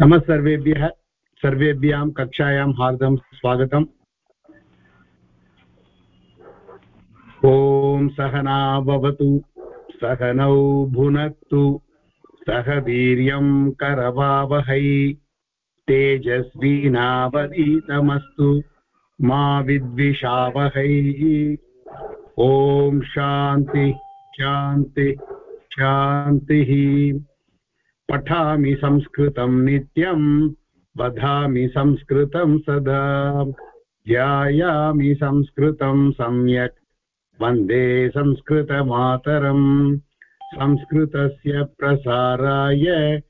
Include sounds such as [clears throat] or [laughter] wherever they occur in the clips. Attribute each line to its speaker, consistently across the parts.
Speaker 1: नमः सर्वेभ्यः कक्षायां हार्दं स्वागतम्। ॐ सहना भवतु, सहनौ भुनक्तु सह वीर्यं करवावहै। तेजस्वीनावधीतमस्तु, मा विद्विषावहै। ॐ शान्ति शान्ति शान्तिः पठामि संस्कृतं नित्यं वदामि संस्कृतं सदा। ध्यायामि संस्कृतं सम्यक्, वंदे संस्कृतमातरम्। संस्कृतस्य प्रसाराय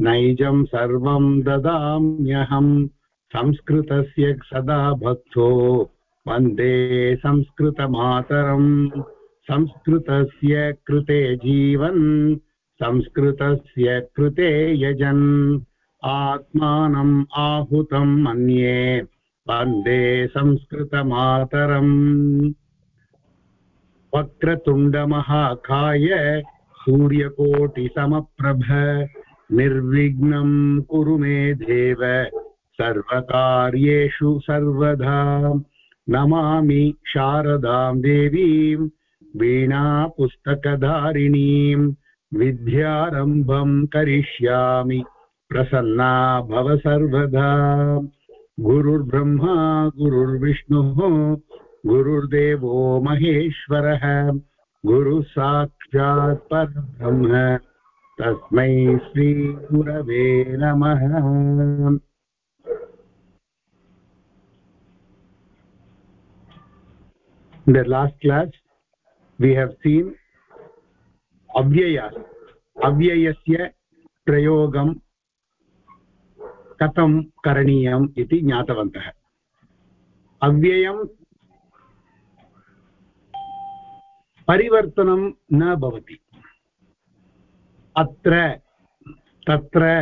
Speaker 1: नैजं सर्वं ददाम्यहम्। संस्कृतस्य सदा भक्तो। वंदे संस्कृतमातरम्। संस्कृतस्य कृते जीवन्, संस्कृतस्य कृते यजन्। आत्मानम् आहुतं मन्ये, वंदे संस्कृतमातरम्। वक्रतुण्डमहाकाय सूर्यकोटिसमप्रभ, निर्विघ्नं कुरु मे देव। सर्वकार्येषु सर्वदा। नमामि शारदां देवीं, वीणापुस्तकधारिणीं, विद्यारम्भं करिष्यामि, प्रसन्ना भव सर्वदा। गुरुर्ब्रह्मा, गुरुर्विष्णुः, गुरुर्देवो महेश्वरः गुरुः साक्षात् परब्रह्म। तस्मै श्रीगुरवे नमः। In the last class, we have seen अव्यय अव्ययस्य प्रयोगं कथं करणीयम् इति ज्ञातवन्तः अव्ययं परिवर्तनं न भवति अत्र तत्र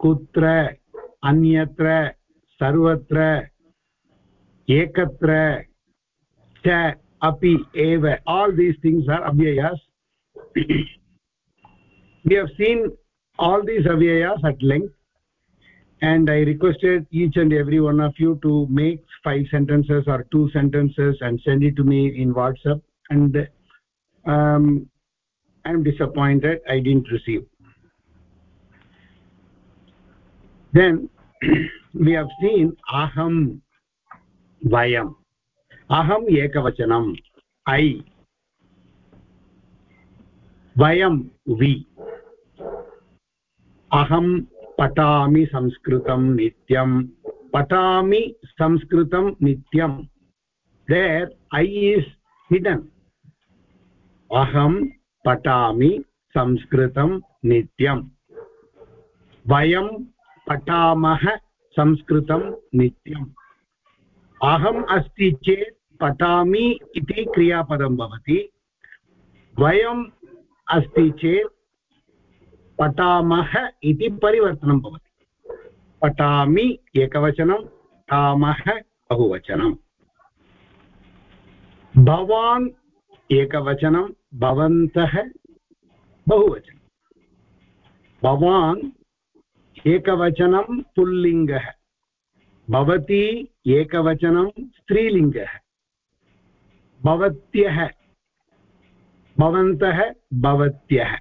Speaker 1: कुत्र अन्यत्र सर्वत्र एकत्र च api eva all these things are avyayas. [clears throat] We have seen all these avyayas at length and i requested each and every one of you to make five sentences or two sentences and send it to me in whatsapp. And um, i'm disappointed i didn't receive. Then [clears throat] we have seen aham vayam. Aham ekavachanam i vayam we aham पठामि संस्कृतं नित्यं पठामि संस्कृतं नित्यं there I is hidden अहं पठामि संस्कृतं नित्यं वयं पठामः संस्कृतं नित्यम्। अहम् अस्ति चेत् पठामि इति क्रियापदं भवति। वयम् अस्ति चेत् पठामः इति परिवर्तनं भवति। पठामि एकवचनं, पठामः बहुवचनं। भवान् एकवचनं, भवन्तः बहुवचनं। भवान् एकवचनं, पुल्लिङ्गः। भवती एकवचनं, स्त्रीलिङ्गः। भवत्यः भवन्तः भवत्यः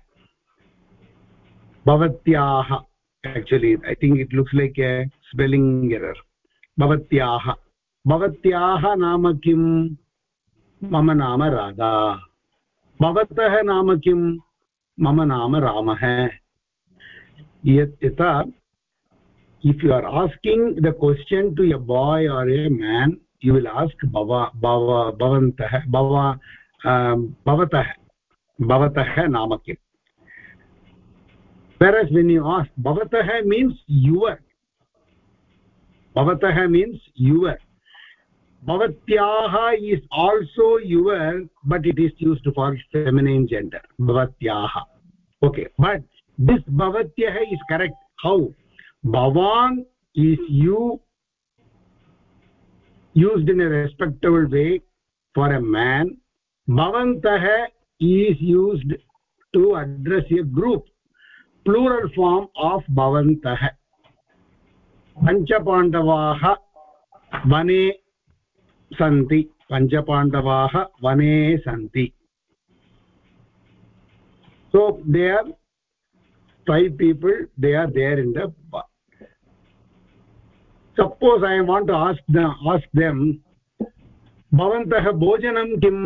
Speaker 1: भवत्याः actually i think it looks like a spelling error भवत्याः भवत्याः नाम किम् मम नाम राधा भवतः नाम किम् मम नाम रामः यथा if you are asking the question to a boy or a man you will ask bhava bhava bhavantah bhava um, bhavatah bhavatah naam kim whereas when you ask bhavatah means your bhavatah means your bhavatyah is also your but it is used for feminine gender bhavatyah okay but this bhavatyah is correct how bhavan is you used in a respectable way for a man bhavantah is used to address a group plural form of bhavantah पञ्चपाण्डवाः वने सन्ति पञ्चपाण्डवाः वने सन्ति so they are five people they are there in the suppose i want to ask them ask them bhavantah bhojanam kim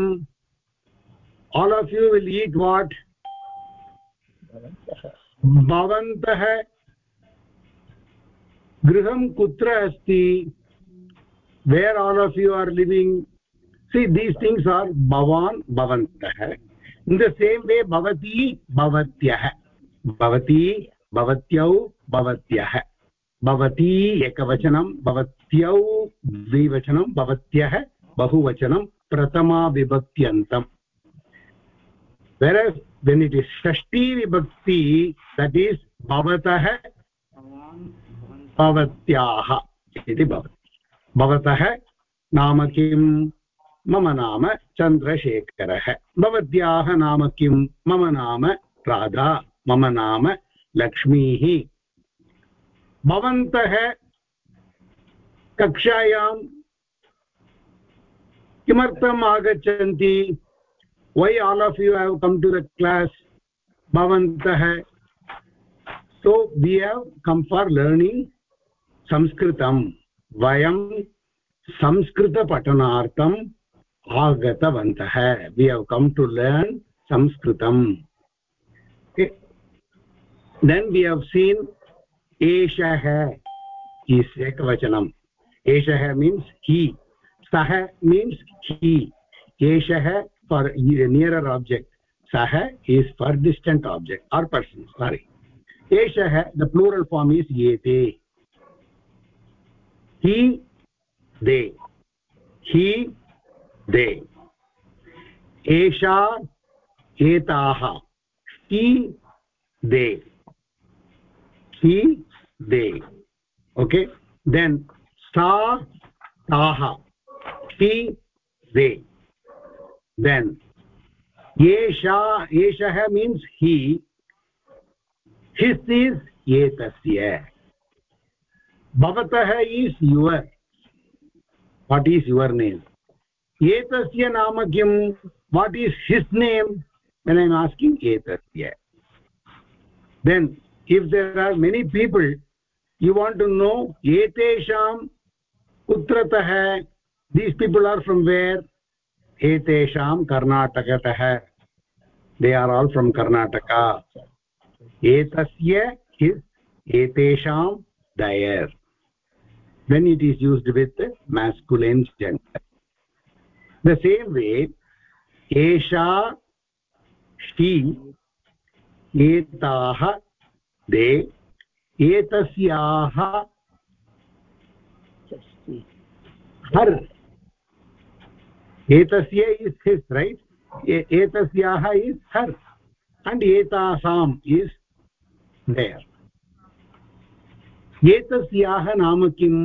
Speaker 1: all of you will eat what bhavantah गृहं कुत्र अस्ति where all of you are living see these things are bhavan bhavantah in the same way bhavati bhavatyah bhavati bhavatyau bhavatyah भवती एकवचनं, भवत्यौ द्विवचनं, भवत्यः बहुवचनं, प्रथमाविभक्त्यन्तम्। Whereas when it is shashti vibhakti that is bhavatah भवत्याः इति भवति। भवतः नाम किं? मम नाम चन्द्रशेखरः। भवत्याः नाम किं? मम नाम राधा। मम नाम लक्ष्मीः। भवन्तः कक्षायां किमर्थम् आगच्छन्ति? Why all of you have come to the class भवन्तः? So we have come for learning संस्कृतं वयं संस्कृतपठनार्थम् आगतवन्तः। We have come to learn संस्कृतम्। देन् वि हव् सीन् एषः इस् एकवचनम् एषः मीन्स् हि सः मीन्स् हि एषः फार् नियरर् आब्जेक्ट् सः is for distant object or person sorry एषः द प्लूरल् फार्म् इस् एते। He, they he, they esha etaah he, they he they okay? Then sa taha. He, they then yesha yeshah means he. His is etasya bhavatah is your. What is your name? Etasya nama kim what is his name? When i am asking etasya then if there are many people you want to know एतेषां कुत्रतः these people are from where एतेषां कर्णाटकतः they are all from Karnataka एतस्य his एतेषां दयर् when it is used with masculine gender. The same way, esha she etaah they एतस्याः her. एतस्य is his right एतस्याः is her and एतासाम् is their एतस्याः नाम किम्?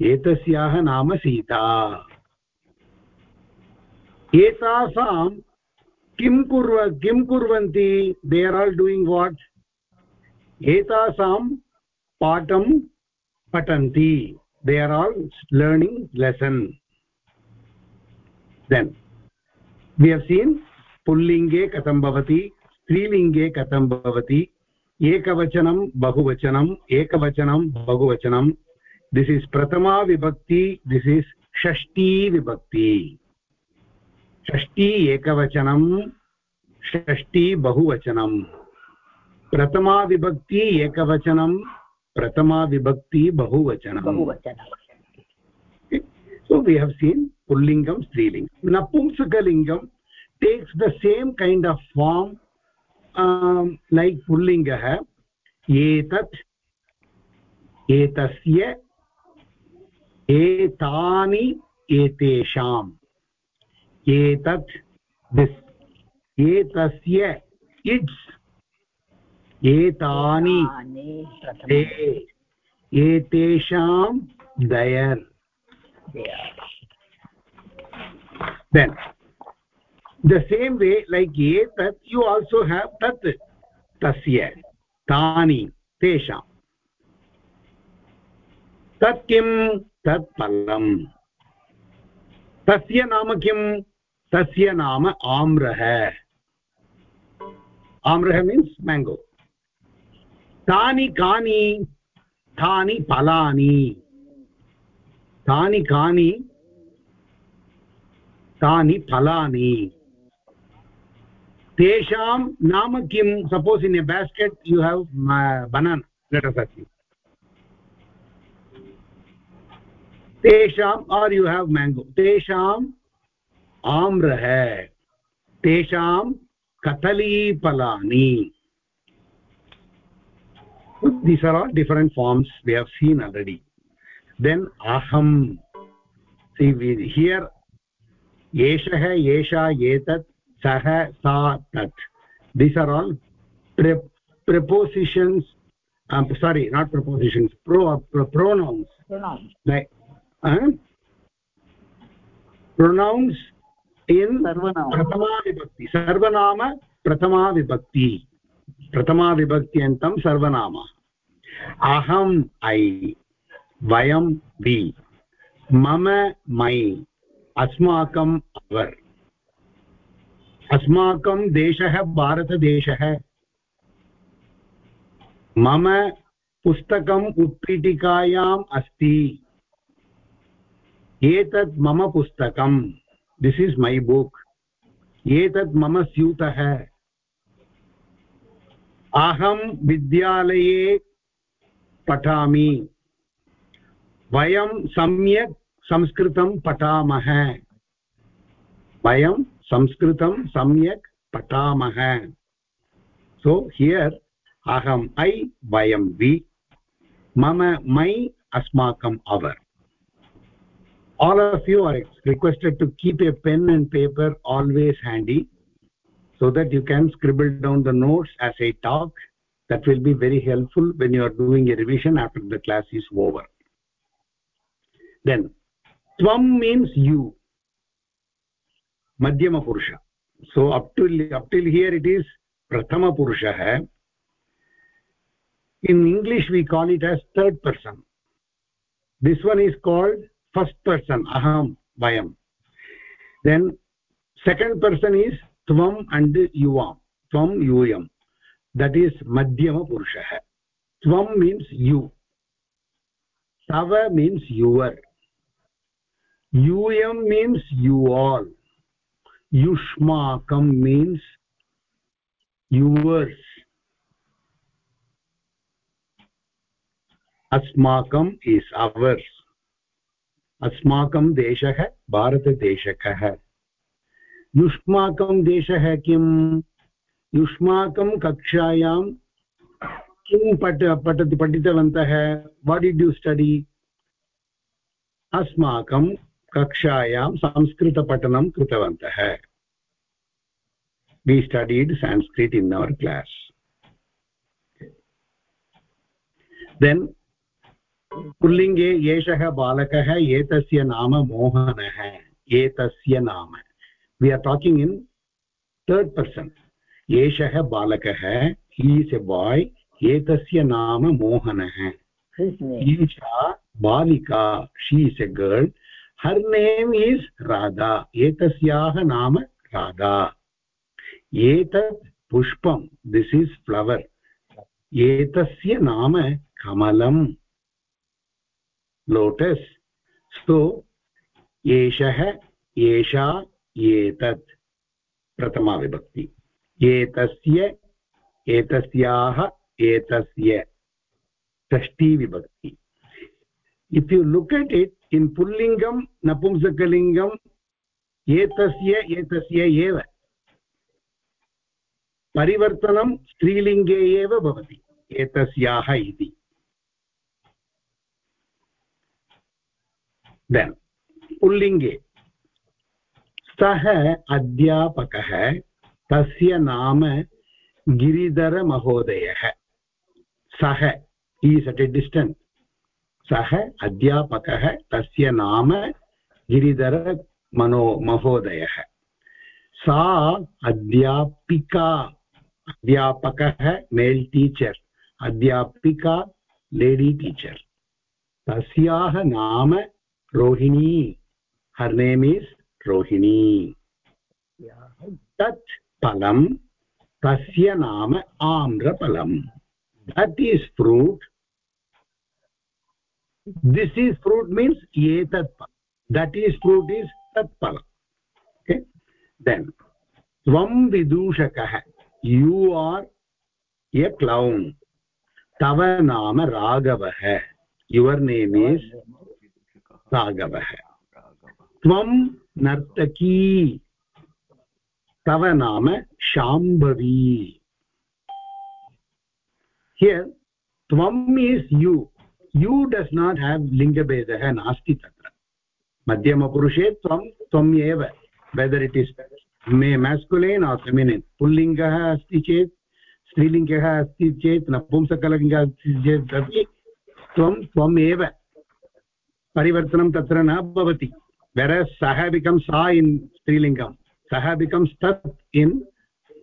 Speaker 1: एतस्याः नाम सीता। एतासां किं कुर्व किं कुर्वन्ति? They are all doing what एतासां पाठं पठन्ति। They are all learning lesson then we have seen पुल्लिङ्गे कथं भवति, स्त्रीलिङ्गे कथं भवति, एकवचनं बहुवचनम् एकवचनं, बहुवचनं। दिस् इस् प्रथमा विभक्ति दिस् इस् षष्ठी विभक्ति। षष्ठी एकवचनं, षष्ठी बहुवचनं। प्रथमाविभक्ति एकवचनं प्रथमाविभक्ति बहुवचनं. सो वी हव् सीन पुल्लिङ्गं स्त्रीलिङ्गं. नपुंसकलिङ्गं takes the same kind of form like पुल्लिङ्गः. एतत् एतस्य एतानि एतेषाम् एतत् दिस् एतस्य इट्स् एतानि एतेषां their. Then the same way like एतत् यु आल्सो हेव् तत् तस्य तानि तेषां तत् किं तत् फलम् तस्य नाम किं तस्य नाम आम्रः आम्रः means mango tani kani tani palani tani kani तानि फलानि। तेषां नाम किं? Suppose in a basket you have banana let us तेषाम् आर् यु हेव् मेङ्गो तेषाम् आम्रः। तेषां कदलीफलानि these are all different forms we have seen already. Then aham. See we, here eshah esha etat sah sa tat. These are all pre prepositions um, sorry not prepositions pro, pro pronouns. Pronouns. Like huh? pronouns in prathama vibhakti. Sarvanama prathama vibhakti. Prathama vibhakti antam sarvanama. Aham i vayam vi mama my अस्माकम् our. अस्माकं देशः भारतदेशः। मम पुस्तकम् उत्पीठिकायाम् अस्ति। एतत् मम पुस्तकं दिस् इस् मै बुक् एतत् मम स्यूतः। अहं विद्यालये पठामि वयं सम्यक् संस्कृतं पठामः वयं संस्कृतं सम्यक् पठामः सो हियर् अहम् ऐ वयं वि मम मै अस्माकम् our all of you are requested to keep a pen and paper always handy so that you can scribble down the notes as i talk that will be very helpful when you are doing a revision after the class is over. Then tvam means you madhyama purusha. So up till up till here it is prathama purushah in english we call it as third person. This one is called first person aham vayam. Then second person is tvam and "you," yuvam tvam yuyam that is मध्यमपुरुषः त्वं means you तव means your यूयं means you all युष्माकं means yours अस्माकम् is ours अस्माकं देशः भारतदेशकः युष्माकं देशः किम् युष्माकं कक्षायां किं पठ, पठति, पठितवन्तः? वाट् डिड् यु स्टडि अस्माकं कक्षायां संस्कृतपठनं कृतवन्तः। We studied Sanskrit in our class then पुल्लिङ्गे एषः बालकः, एतस्य नाम मोहनः। एतस्य नाम. We are talking in third person एषः बालकः ही इस् ए बाय् एतस्य नाम मोहनः। ईशा बालिका she is a girl her name is Radha एतस्याः नाम राधा। एतत् पुष्पं दिस् इस् फ्लवर् एतस्य नाम कमलम्। लोटस् सो एषः एषा एतत्। प्रथमा विभक्ति। एतस्य, एतस्याः, एतस्य षष्ठी विभक्ति if you look at it in पुल्लिङ्गं नपुंसकलिङ्गम् एतस्य एतस्य एव। परिवर्तनं स्त्रीलिङ्गे एव भवति, एतस्याः इति। देन् पुल्लिङ्गे। सः अध्यापकः तस्य नाम गिरिधरमहोदयः सः ईस् अट् ए डिस्टेन्स् सः अध्यापकः तस्य नाम गिरिधर मनो महोदयः। सा अध्यापिका अध्यापकः मेल् टीचर् अध्यापिका लेडी टीचर् तस्याः नाम Rohini. Her name is Rohini. तत् फलम् तस्य नाम आम्रफलम्। That is fruit this is fruit means एतत् फलं दट् इस् फ्रूट् इस् तत् फलम् ओके देन् त्वं विदूषकः। यु आर् ए क्लौन् तव नाम राघवः। युवर् नेम् इस् राघवः। त्वं नर्तकी। तव नाम शाम्भवी। हियर् त्वम् is you you does not have लिङ्गभेदः नास्ति तत्र मध्यमपुरुषे त्वं त्वम् एव whether it is may masculine or feminine पुल्लिङ्गः अस्ति चेत् स्त्रीलिङ्गः अस्ति चेत् नपुंसकलिङ्गः अस्ति चेत् अपि त्वं त्वम् एव परिवर्तनं तत्र न भवति वेर सः विकं सा इन् स्त्रीलिङ्गम् सह बिकम्स् तत् इन्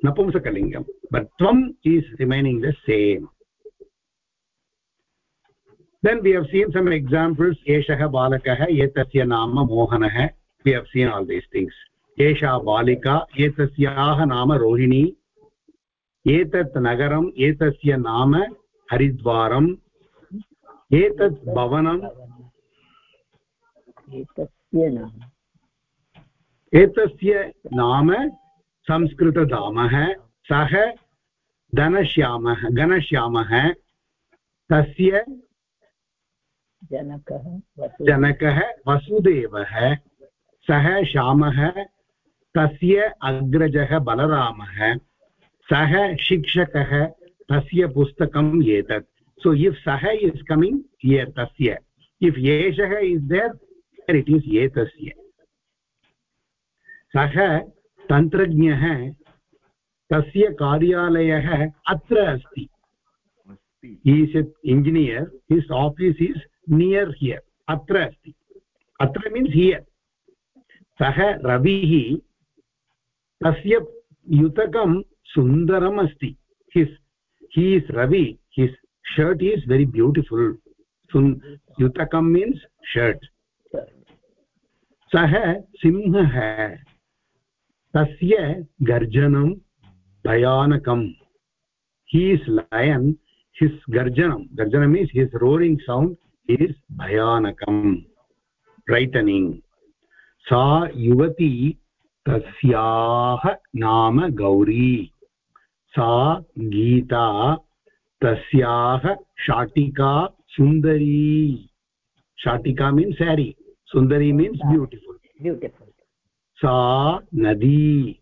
Speaker 1: नपुंसकलिङ्गं बट् त्वम् is remaining the same then we have seen some examples एषः बालकः, एतस्य नाम मोहनः. We have seen all these things एषा बालिका, एतस्याः नाम रोहिणी. एतत् नगरम् एतस्य नाम हरिद्वारम् एतत् भवनम्
Speaker 2: एतस्य नाम
Speaker 1: संस्कृतधामः सः धनश्यामः घनश्यामः तस्य
Speaker 2: जनकः
Speaker 1: जनकः वसुदेवः सः श्यामः तस्य अग्रजः बलरामः सः शिक्षकः तस्य पुस्तकम् एतत्. सो इफ् सः इस् कमिङ्ग् तस्य. इफ् एषः इस् देर् इट् इस् एतस्य सः तन्त्रज्ञः तस्य कार्यालयः अत्र अस्ति। Is engineer his office is near here अत्र अस्ति। अत्र मीन्स् हियर् सः रविः तस्य युतकं सुन्दरम् अस्ति। His he is Ravi. His shirt is very beautiful सुन् युतकं मीन्स् शर्ट् सः सिंहः तस्य गर्जनं भयानकम्। हीस् लयन् हिस् गर्जनं गर्जनं means his roaring sound he's भयानकं frightening सा युवती तस्याः नाम गौरी। सा गीता तस्याः शाटिका सुन्दरी। शाटिका मीन्स् सारी सुन्दरी मीन्स् ब्यूटिफुल्
Speaker 2: ब्यूटिफुल्
Speaker 1: सा नदी।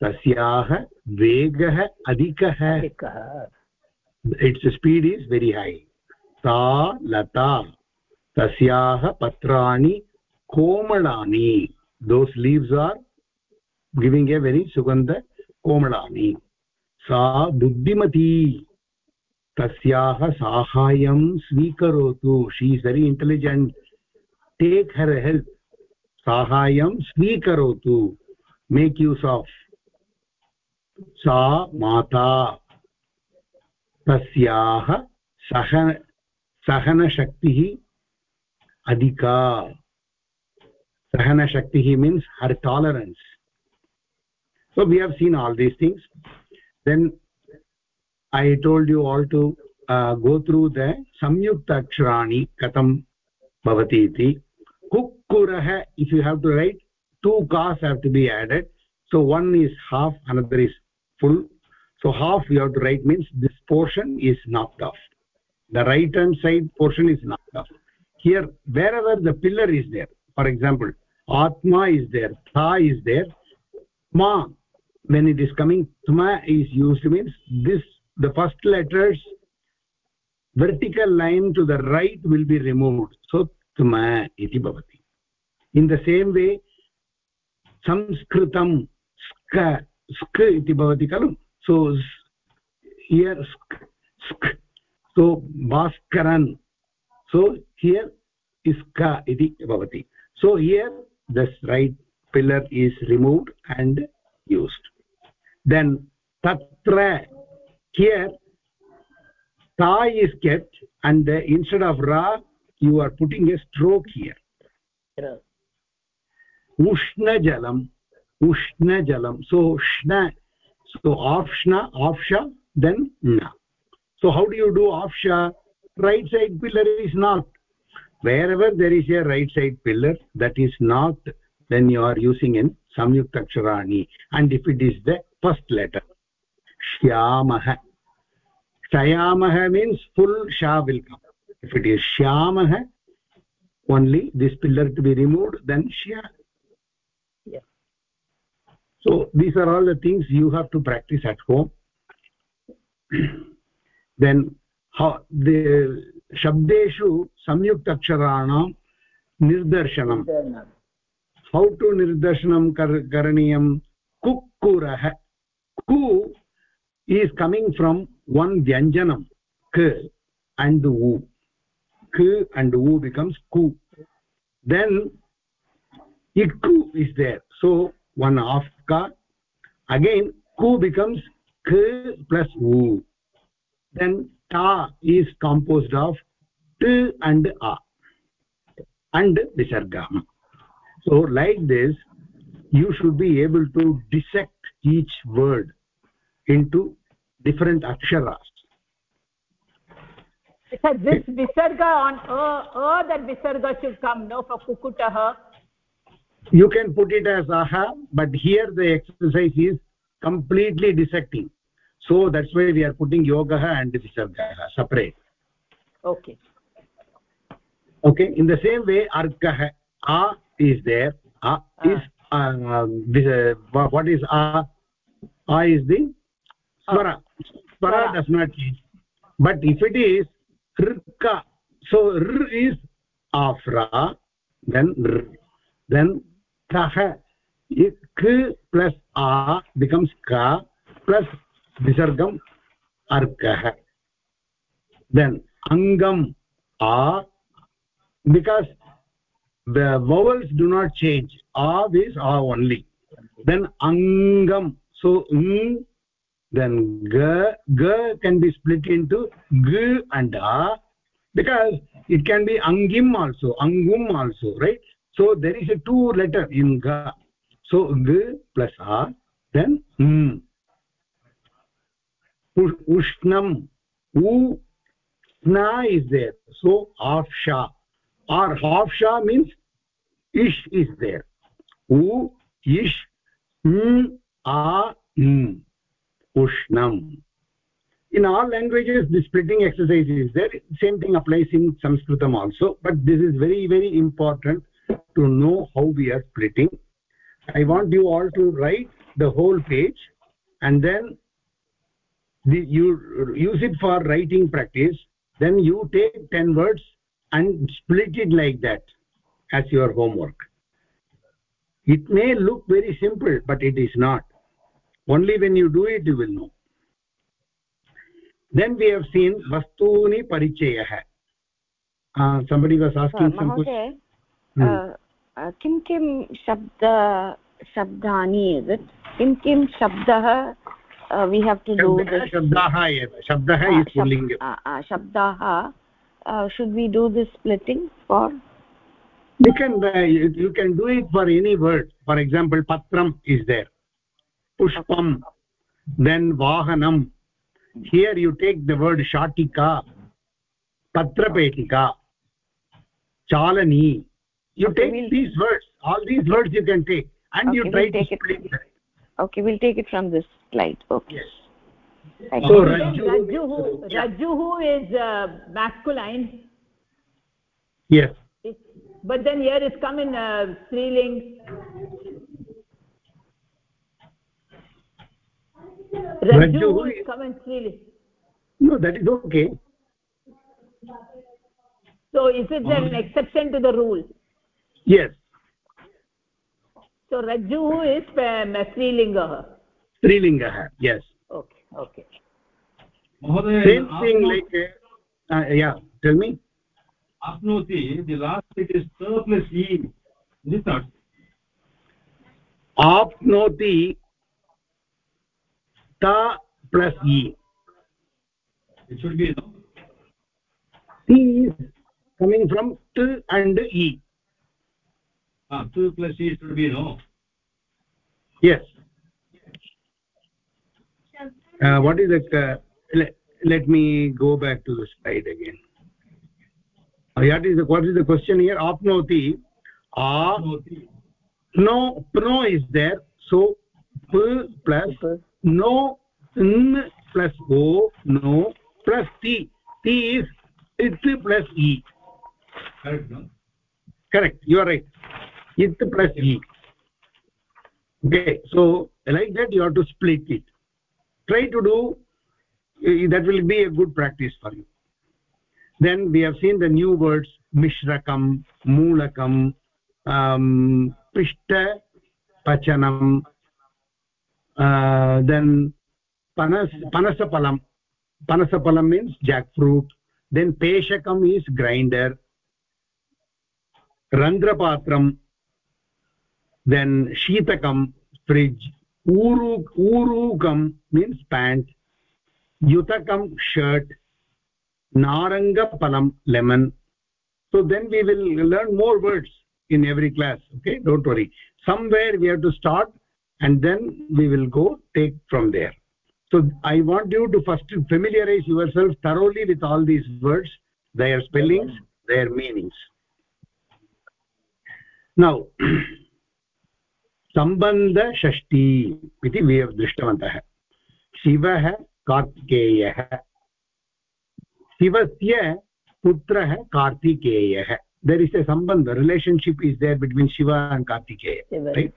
Speaker 1: तस्याः वेगः अधिकः। इट्स् स्पीड् इस् वेरि है सा लता। तस्याः पत्राणि कोमलानि। Those leaves are giving a very सुगन्ध कोमलानि। सा बुद्धिमती। तस्याः साहाय्यं स्वीकरोतु। She is very intelligent take her help साहाय्यं स्वीकरोतु। मेक् यूस् आफ् सा माता। तस्याः सहन सहनशक्तिः अधिका। सहनशक्तिः means her tolerance so we have seen all these things then I told you all to go through the संयुक्त अक्षराणि कथं भवति इति kukkurah if you have to write two cars have to be added. So one is half another is full. So half you have to write means this portion is knocked off. The right hand side portion is knocked off. Here wherever the pillar is there for example atma is there tha is there ma when it is coming tma is used means this the first letters vertical line to the right will be removed. So तम इति भवति। In the same वे संस्कृतं स्क, स्क् इति भवति खलु? So here स्क् स्क् so भास्करन् so here इस्क इति भवति। So here this right pillar is removed and used then तत्र हियर् ता is kept and instead of रा you are putting a stroke here. Ushna jalam ushna jalam. So shna so afshna afsha then na. So how do you do afsha? Right side pillar is not. Wherever there is a right side pillar that is not then you are using in samyuktaksharani and if it is the first letter shyamah shayamah means full sha will come if it is shyamah only this pillar to be removed then shya
Speaker 2: yes
Speaker 1: so these are all the things you have to practice at home then how the shabdeshu शब्देषु संयुक्ताक्षराणां निर्दर्शनं how to निर्दर्शनं करणीयं कुक्कुरः कु is coming from one vyanjanam k and u k and u becomes ku then ikku is there. So one of ka again ku becomes k plus u then ta is composed of t and a and visarga so like this you should be able to dissect each word into different aksharas
Speaker 2: so this visarga on a a that visarga should come no for kukutah
Speaker 1: you can put it as aha but here the exercise is completely dissecting. So that's why we are putting yogah and visargah separate.
Speaker 2: Okay.
Speaker 1: Okay in the same way arkah a is there. A ah. is uh, this, uh, what is a? A is the swara swara. does not change. But if it is rka so r is afra then r then kah k plus a becomes ka plus visargam arkah then angam a because the vowels do not change. a is a only. Then angam so ng then g g can be split into g and a because it can be angim also angum also right? So there is a two letter in ga so g plus a then mm ushnam u na is there. So half sha. Or half sha means ish is there. U ish m a m in all languages the splitting exercise is there. Same thing applies in sanskritam also but this is very very important to know how we are splitting. I want you all to write the whole page and then the, you use it for writing practice. Then you take 10 words and split it like that as your homework. It may look very simple but it is not only when you do it you will know then we have seen vastuni parichayah uh, somebody was asking uh, some question
Speaker 3: hmm. uh, uh, kim kim shabda shabdani is it kim kim shabdah uh, we have to do this
Speaker 1: shabdah ev shabdah is pulling
Speaker 3: shabdah should we do this splitting for
Speaker 1: you can uh, you, you, can do it for any word for example patram is there पुष्पम् then वाहनम् here you take the word शाटिका पत्रपेटिका चालनी. You take these words all these words you can take and you try to
Speaker 3: okay will take it from this lot okay
Speaker 2: So, Rajuhu is uh, masculine.
Speaker 1: Yes.
Speaker 2: It, but then here it's come in uh, Sri Ling. Rajjuhu is come striling
Speaker 1: no that is okay
Speaker 2: so is it an exception to the rule
Speaker 1: yes
Speaker 2: so rajjuhu is um, strilingah
Speaker 1: strilingah yes
Speaker 2: okay okay
Speaker 1: same thing like uh, uh, yeah tell me
Speaker 4: apnoti the last it is surplus e is it not
Speaker 1: आप्नोति ta plus e
Speaker 4: it should be no
Speaker 1: t is coming from t and e.
Speaker 4: Ah 2 plus e should be no?
Speaker 1: Yes. Uh, what is the uh, let, let me go back to the slide again. Uh, what is the what is the question here? Apnoti a. No pno is there. So p plus no n plus o no plus t. T is it plus e.
Speaker 4: Correct no?
Speaker 1: Correct you are right. It plus e. Okay so like that you have to split it. Try to do that will be a good practice for you. Then we have seen the new words mishrakam moolakam um pishta pachanam Uh, then panas panasapalam panasapalam means jackfruit. Then peshakam is grinder. Randrapatram then sheetakam fridge. Uru urukam means pant. Yutakam shirt. Narangapalam lemon. So then we will learn more words in every class. Okay don't worry. Somewhere we have to start and then we will go take from there so i want you to first familiarize yourself thoroughly with all these words their spellings their meanings now सम्बन्धषष्ठी इति दृष्टवन्तः शिवः कार्तिकेयः शिवस्य पुत्रः कार्तिकेयः there is a सम्बन्ध relationship is there between Shiva and Kartikeya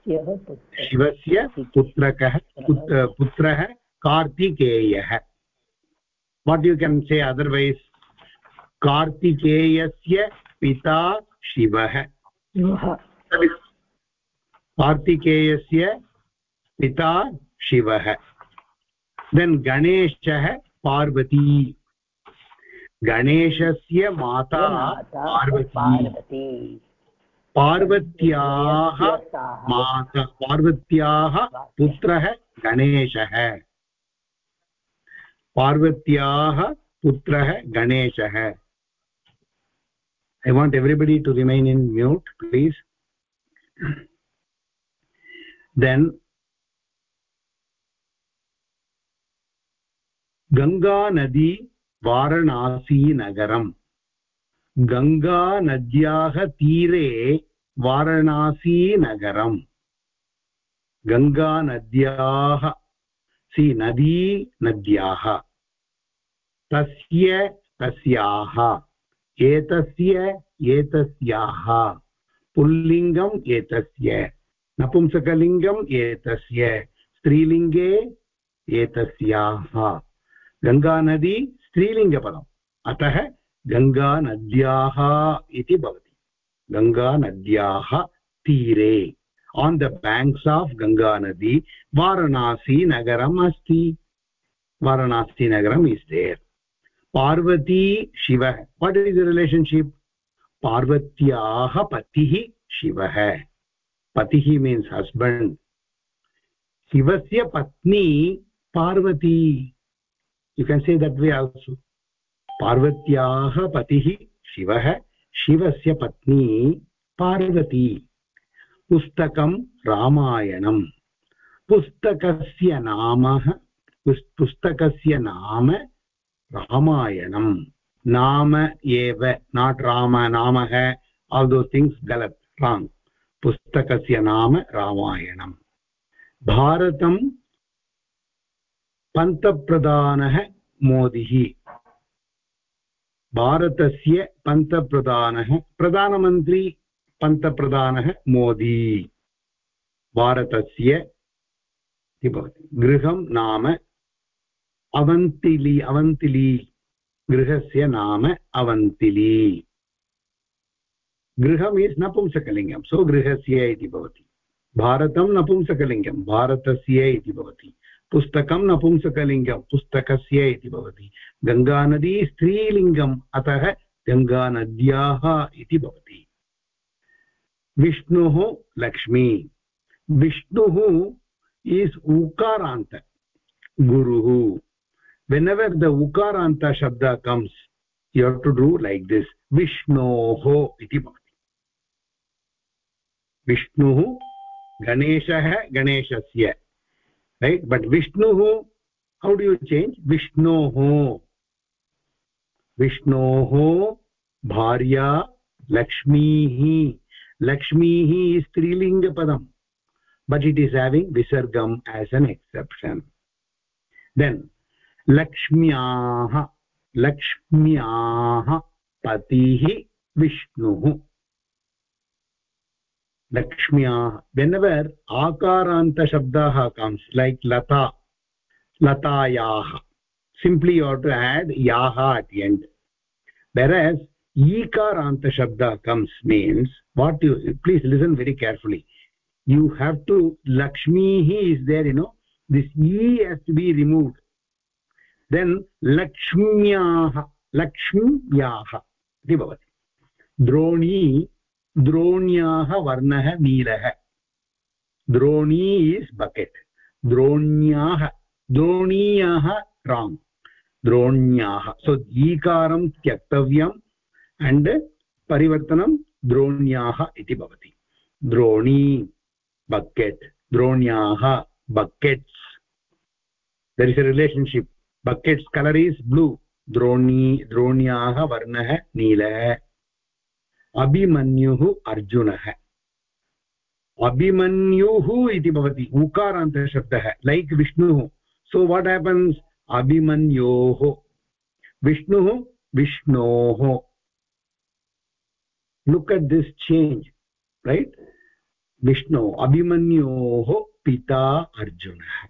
Speaker 1: शिवस्य पुत्रकः पुत्रः कार्तिकेयः वाट् यु केन् से अदर्वैस् कार्तिकेयस्य पिता शिवः कार्तिकेयस्य पिता शिवः देन् गणेशः पार्वती गणेशस्य माता पार्वती। पार्वत्याः माता पार्वत्याः पुत्रः गणेशः। पार्वत्याः पुत्रः गणेशः। I want everybody to remain in mute please then गङ्गानदी वाराणसीनगरम् गङ्गानद्याः तीरे वाराणसीनगरम् गङ्गानद्याः सि नदी नद्याः तस्य तस्याः एतस्य एतस्याः पुल्लिङ्गम् एतस्य नपुंसकलिङ्गम् एतस्य स्त्रीलिङ्गे एतस्याः गङ्गानदी स्त्रीलिङ्गपदम्। अतः गङ्गानद्याः इति भवति। गङ्गानद्याः तीरे। आन् द बेङ्क्स् आफ् गङ्गानदी, वाराणसी नगरम् अस्ति। वाराणसी नगरम् इस् देर् पार्वती शिवः। वाट् इस् रिलेशन्शिप् पार्वत्याः पतिः शिवः। पतिः मीन्स् हस्बण्ड् शिवस्य पत्नी Parvati. You can say that way also पार्वत्याः पतिः शिवः शिवस्य पत्नी पार्वती पुस्तकं रामायणम् पुस्तकस्य नाम पुस्तकस्य नाम रामायणं नाम एव नाट् राम नामः आल् दो थिङ्ग्स् गलत् राङ्ग् पुस्तकस्य नाम रामायणम् भारतं पन्तप्रधानः मोदिः। भारतस्य पन्तप्रधानः, प्रधानमन्त्री पन्तप्रधानः मोदी। भारतस्य गृहं नाम अवन्तिलि, अवन्तिली। गृहस्य नाम अवन्तिली। गृहम् इस् नपुंसकलिङ्गं सो गृहस्य इति भवति। भारतं नपुंसकलिङ्गं, भारतस्य इति भवति। पुस्तकं नपुंसकलिङ्गं पुस्तकस्य इति भवति। गङ्गानदी स्त्रीलिङ्गम्, अतः गङ्गानद्याः इति भवति। विष्णुः लक्ष्मी। विष्णुः इस् उकारान्त। गुरुः। वेनवेर् द उकारान्त शब्द comes you have to do like this विष्णोः इति भवति। विष्णुः गणेशः गणेशस्य। Right but vishnuhu how do you change vishnoho vishnoho bharya lakshmihi lakshmihi is strilinga padam but it is having visargam as an exception then lakshmyah lakshmyah patihi vishnuh लक्ष्म्याः whenever आकारान्तशब्दाः comes like लता, लतायाः. Simply you are to add याः at end whereas ईकारान्तशब्दः comes means what you please listen very carefully you have to लक्ष्मीः is there you know this E has to be removed then लक्ष्म्याः लक्ष्म्याः. इति भवति. द्रोणी द्रोण्याः वर्णः नीलः. द्रोणी इस् बकेट् द्रोण्याः द्रोणीयाः राङ्ग् द्रोण्याः सो ईकारं त्यक्तव्यम् अण्ड् परिवर्तनं द्रोण्याः इति भवति. द्रोणी bucket द्रोण्याः buckets there is a relationship buckets colour is blue द्रोणी द्रोण्याः वर्णः नीलः. अभिमन्युः अर्जुनः। अभिमन्युः इति भवति, उकारान्तशब्दः लैक् विष्णुः। सो वाट् हेपन्स् अभिमन्योः। विष्णुः, विष्णोः। Look at this change right विष्णो, अभिमन्योः पिता अर्जुनः।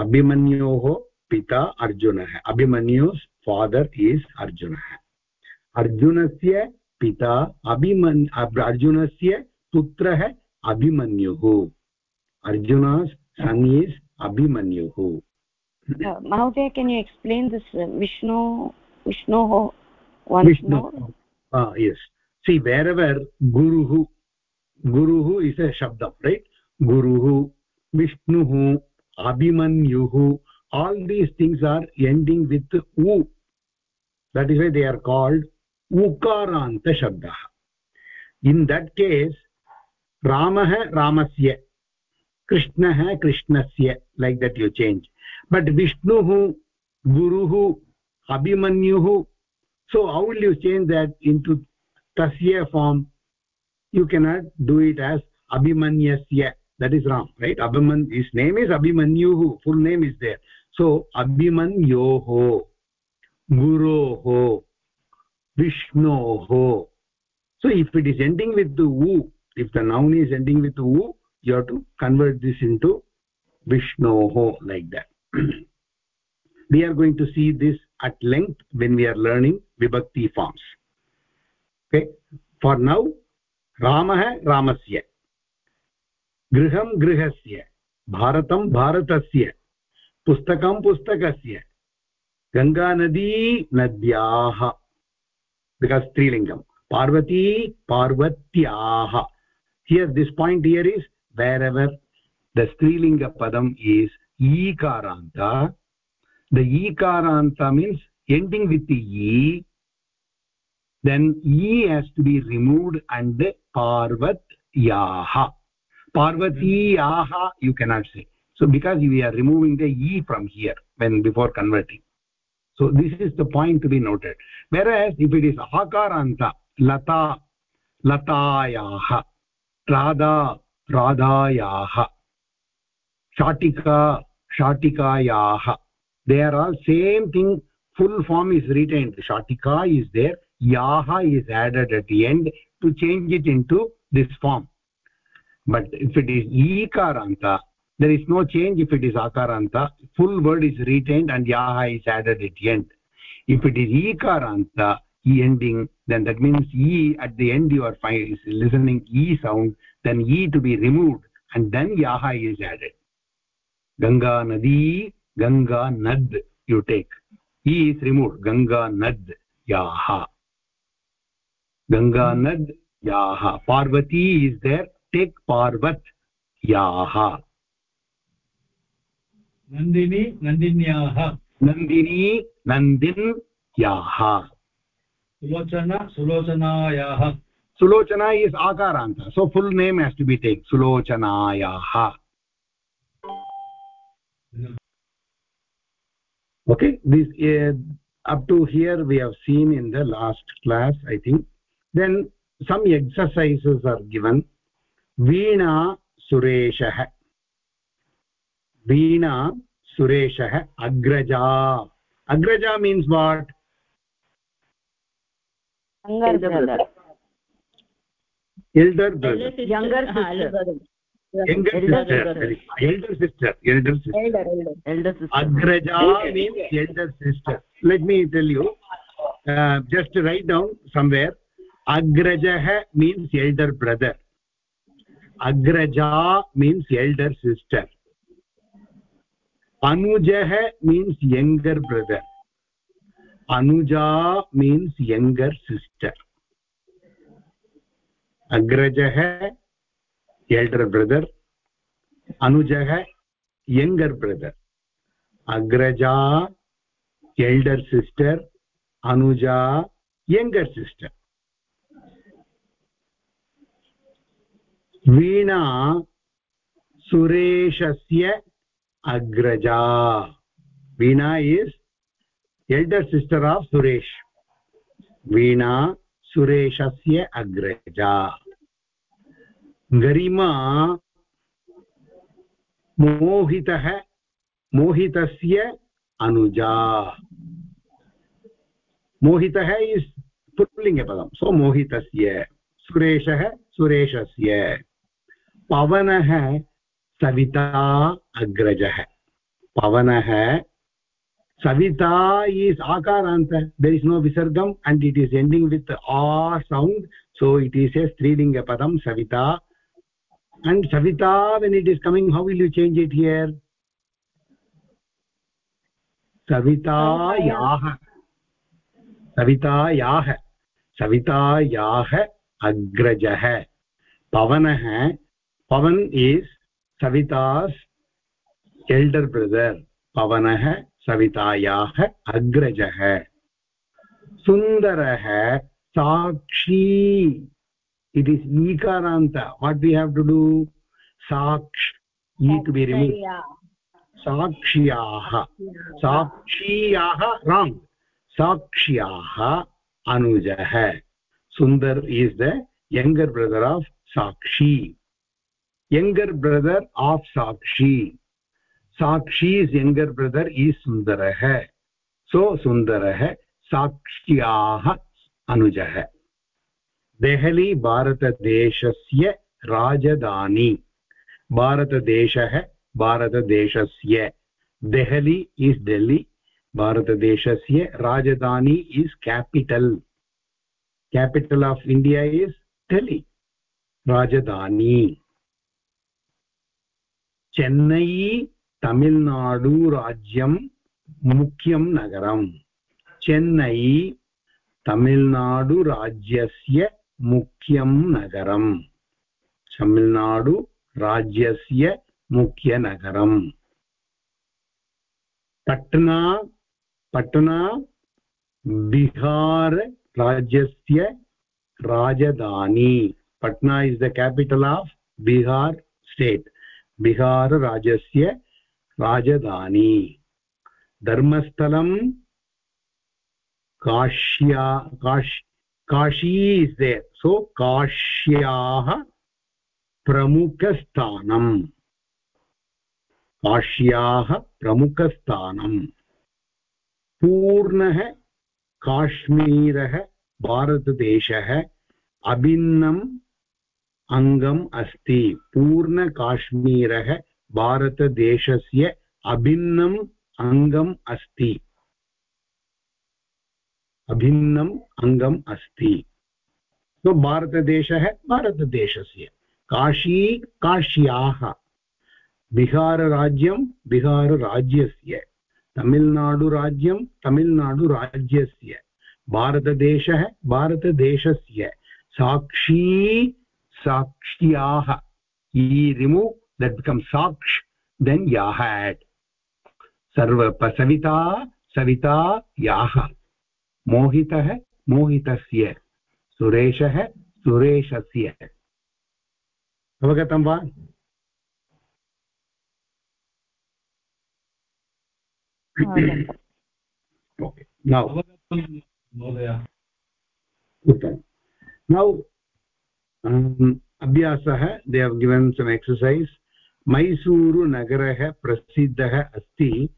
Speaker 1: अभिमन्योः पिता अर्जुनः। अभिमन्युस् फादर् इस् अर्जुनः। अर्जुनस्य पिता अभिमन् अर्जुनस्य पुत्रः अभिमन्युः। अर्जुनास् सन् इस् अभिमन्युः
Speaker 3: महोदय can you explain this Vishnu विष्णोः विष्णु
Speaker 1: यस् सि वेर् एवर् गुरुः गुरुः इस् अ शब्दं रैट् गुरुः विष्णुः अभिमन्युः all these things are ending with u. That is why they are called उकारान्तशब्दः इन् दट् केस् रामः रामस्य कृष्णः कृष्णस्य like that you change but विष्णुः गुरुः अभिमन्युः so how will you change that into to तस्य form you cannot do it as अभिमन्यस्य that is Ram right Abhiman is name is अभिमन्युः full name is there so अभिमन्योः गुरोः vishnoho so if it is ending with the u if the noun is ending with u you have to convert this into vishnoho like that we are going to see this at length when we are learning vibhakti forms okay for now ramah ramasya गृहं गृहस्य भारतं भारतस्य पुस्तकं पुस्तकस्य गङ्गानदी नद्याः because strilingam parvati parvatyah here this point here is wherever the strilinga padam is ikaranta. The ikaranta means ending with the e then e has to be removed and parvatyah parvatiyah you cannot say. So because we are removing the e from here when before converting so this is the point to be noted. Whereas if it is akaranta lata latayah radha radhayah shatika shatikayah they are all same thing. Full form is retained. Shatika is there. Yaha is added at the end to change it into this form. But if it is ikaranta there is no change if it is akaranta. Full word is retained and yaha is added at the end. If it is ekaranta e ending then that means e at the end you are fine, listening e sound then e to be removed and then yaha is added. Ganga nadi ganga nad you take. E is removed ganga nad yaha. Ganga hmm. nad yaha. Parvati is there take parvat yaha
Speaker 4: Nandini
Speaker 1: नन्दिन्याः Nandini नन्दिन्याः
Speaker 4: सुलोचना सुलोचनायाः
Speaker 1: Sulochana is आकारान्त so full name has to be take सुलोचनायाः okay this uh, up to here we have seen in the last class i think. Then some exercises are given. Veena sureshah agraja agraja means what
Speaker 3: younger brother
Speaker 1: elder brother
Speaker 3: younger sister
Speaker 1: younger sister elder sister elder sister
Speaker 3: elder elder elder sister
Speaker 1: agraja means elder sister let me tell you uh, just write down somewhere agrajah means elder brother agraja means elder sister अनुज means younger brother अनुजा means younger sister अग्रजः elder brother अनुज younger brother अग्रजा elder sister अनुजा younger sister Veena सुरेशस्य अग्रजा Veena is elder sister of Suresh Veena सुरेशस्य अग्रजा गरिमा मोहितः मोहितस्य अनुजा मोहितः इस् पुल्लिङ्गपदं सो मोहितस्य सुरेशः सुरेशस्य पवनः सविता अग्रजः। पवनः सविता इस् आकारान्त there is no विसर्गम and it is ending with uh sound so it is a Padma Savita and Savita when it is coming how will you change it here सवितायाः सवितायाः सवितायाः Pavan पवनः Pavan is savita's elder brother pavanah सवितायाः अग्रजः सुन्दरः साक्षी it is ईकारान्त what we have to do साक्ष ई to be remove साक्ष्याः साक्षीयाः wrong साक्ष्याः अनुजः सुन्दर् is the younger brother of Sakshi younger brother of Sakshi sakshi's younger brother is sundarah so sundarah sakshyah anujah Delhi भारतदेशस्य राजधानी भारतदेशः भारतदेशस्य देहली इस् डेल्ली भारतदेशस्य राजधानी is capital capital of India is Delhi राजधानी चेन्नै तमिल्नाडुराज्यं मुख्यं नगरम्। चेन्नै तमिल्नाडुराज्यस्य मुख्यं नगरम्। तमिल्नाडुराज्यस्य मुख्यनगरम् पट्ना पट्ना, बिहार राज्यस्य राजधानी। Patna is the capital of Bihar state Bihar राज्यस्य राजधानी। धर्मस्थलं काश्या, काश्, काशी इस् देर् सो काश्याः प्रमुखस्थानम्। काश्याः प्रमुखस्थानम्। पूर्णः काश्मीरः, भारतदेशः। अभिन्नम् अङ्गम् अस्ति पूर्णकाश्मीरः भारतदेशस्य अभिन्नम् अङ्गम् अस्ति अभिन्नम् अङ्गम् अस्ति so भारतदेशः भारतदेशस्य काशी काश्याः बिहारराज्यं बिहारराज्यस्य तमिल्नाडुराज्यं तमिल्नाडुराज्यस्य भारतदेशः भारतदेशस्य साक्षी साक्ष्याः he remove that becomes saksh then yahat sarva savita savita yah मोहितः मोहितस्य सुरेशः सुरेशस्य अवगतं वा okay now उत्तमं now um, अभ्यासः they have given some exercise मैसूरुनगरः प्रसिद्धः अस्ति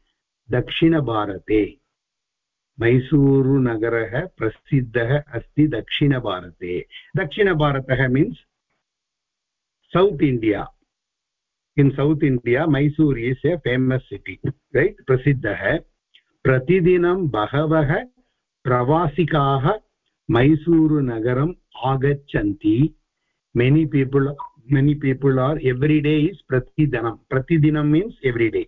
Speaker 1: दक्षिणभारते. मैसूरुनगरः प्रसिद्धः अस्ति दक्षिणभारते. दक्षिणभारतः means south India in south India Mysore is a famous city right प्रसिद्धः. प्रतिदिनं बहवः प्रवासिकाः मैसूरुनगरम् आगच्छन्ति. Many people many people are every day is प्रतिदिनं प्रतिदिनं मीन्स् एव्री डे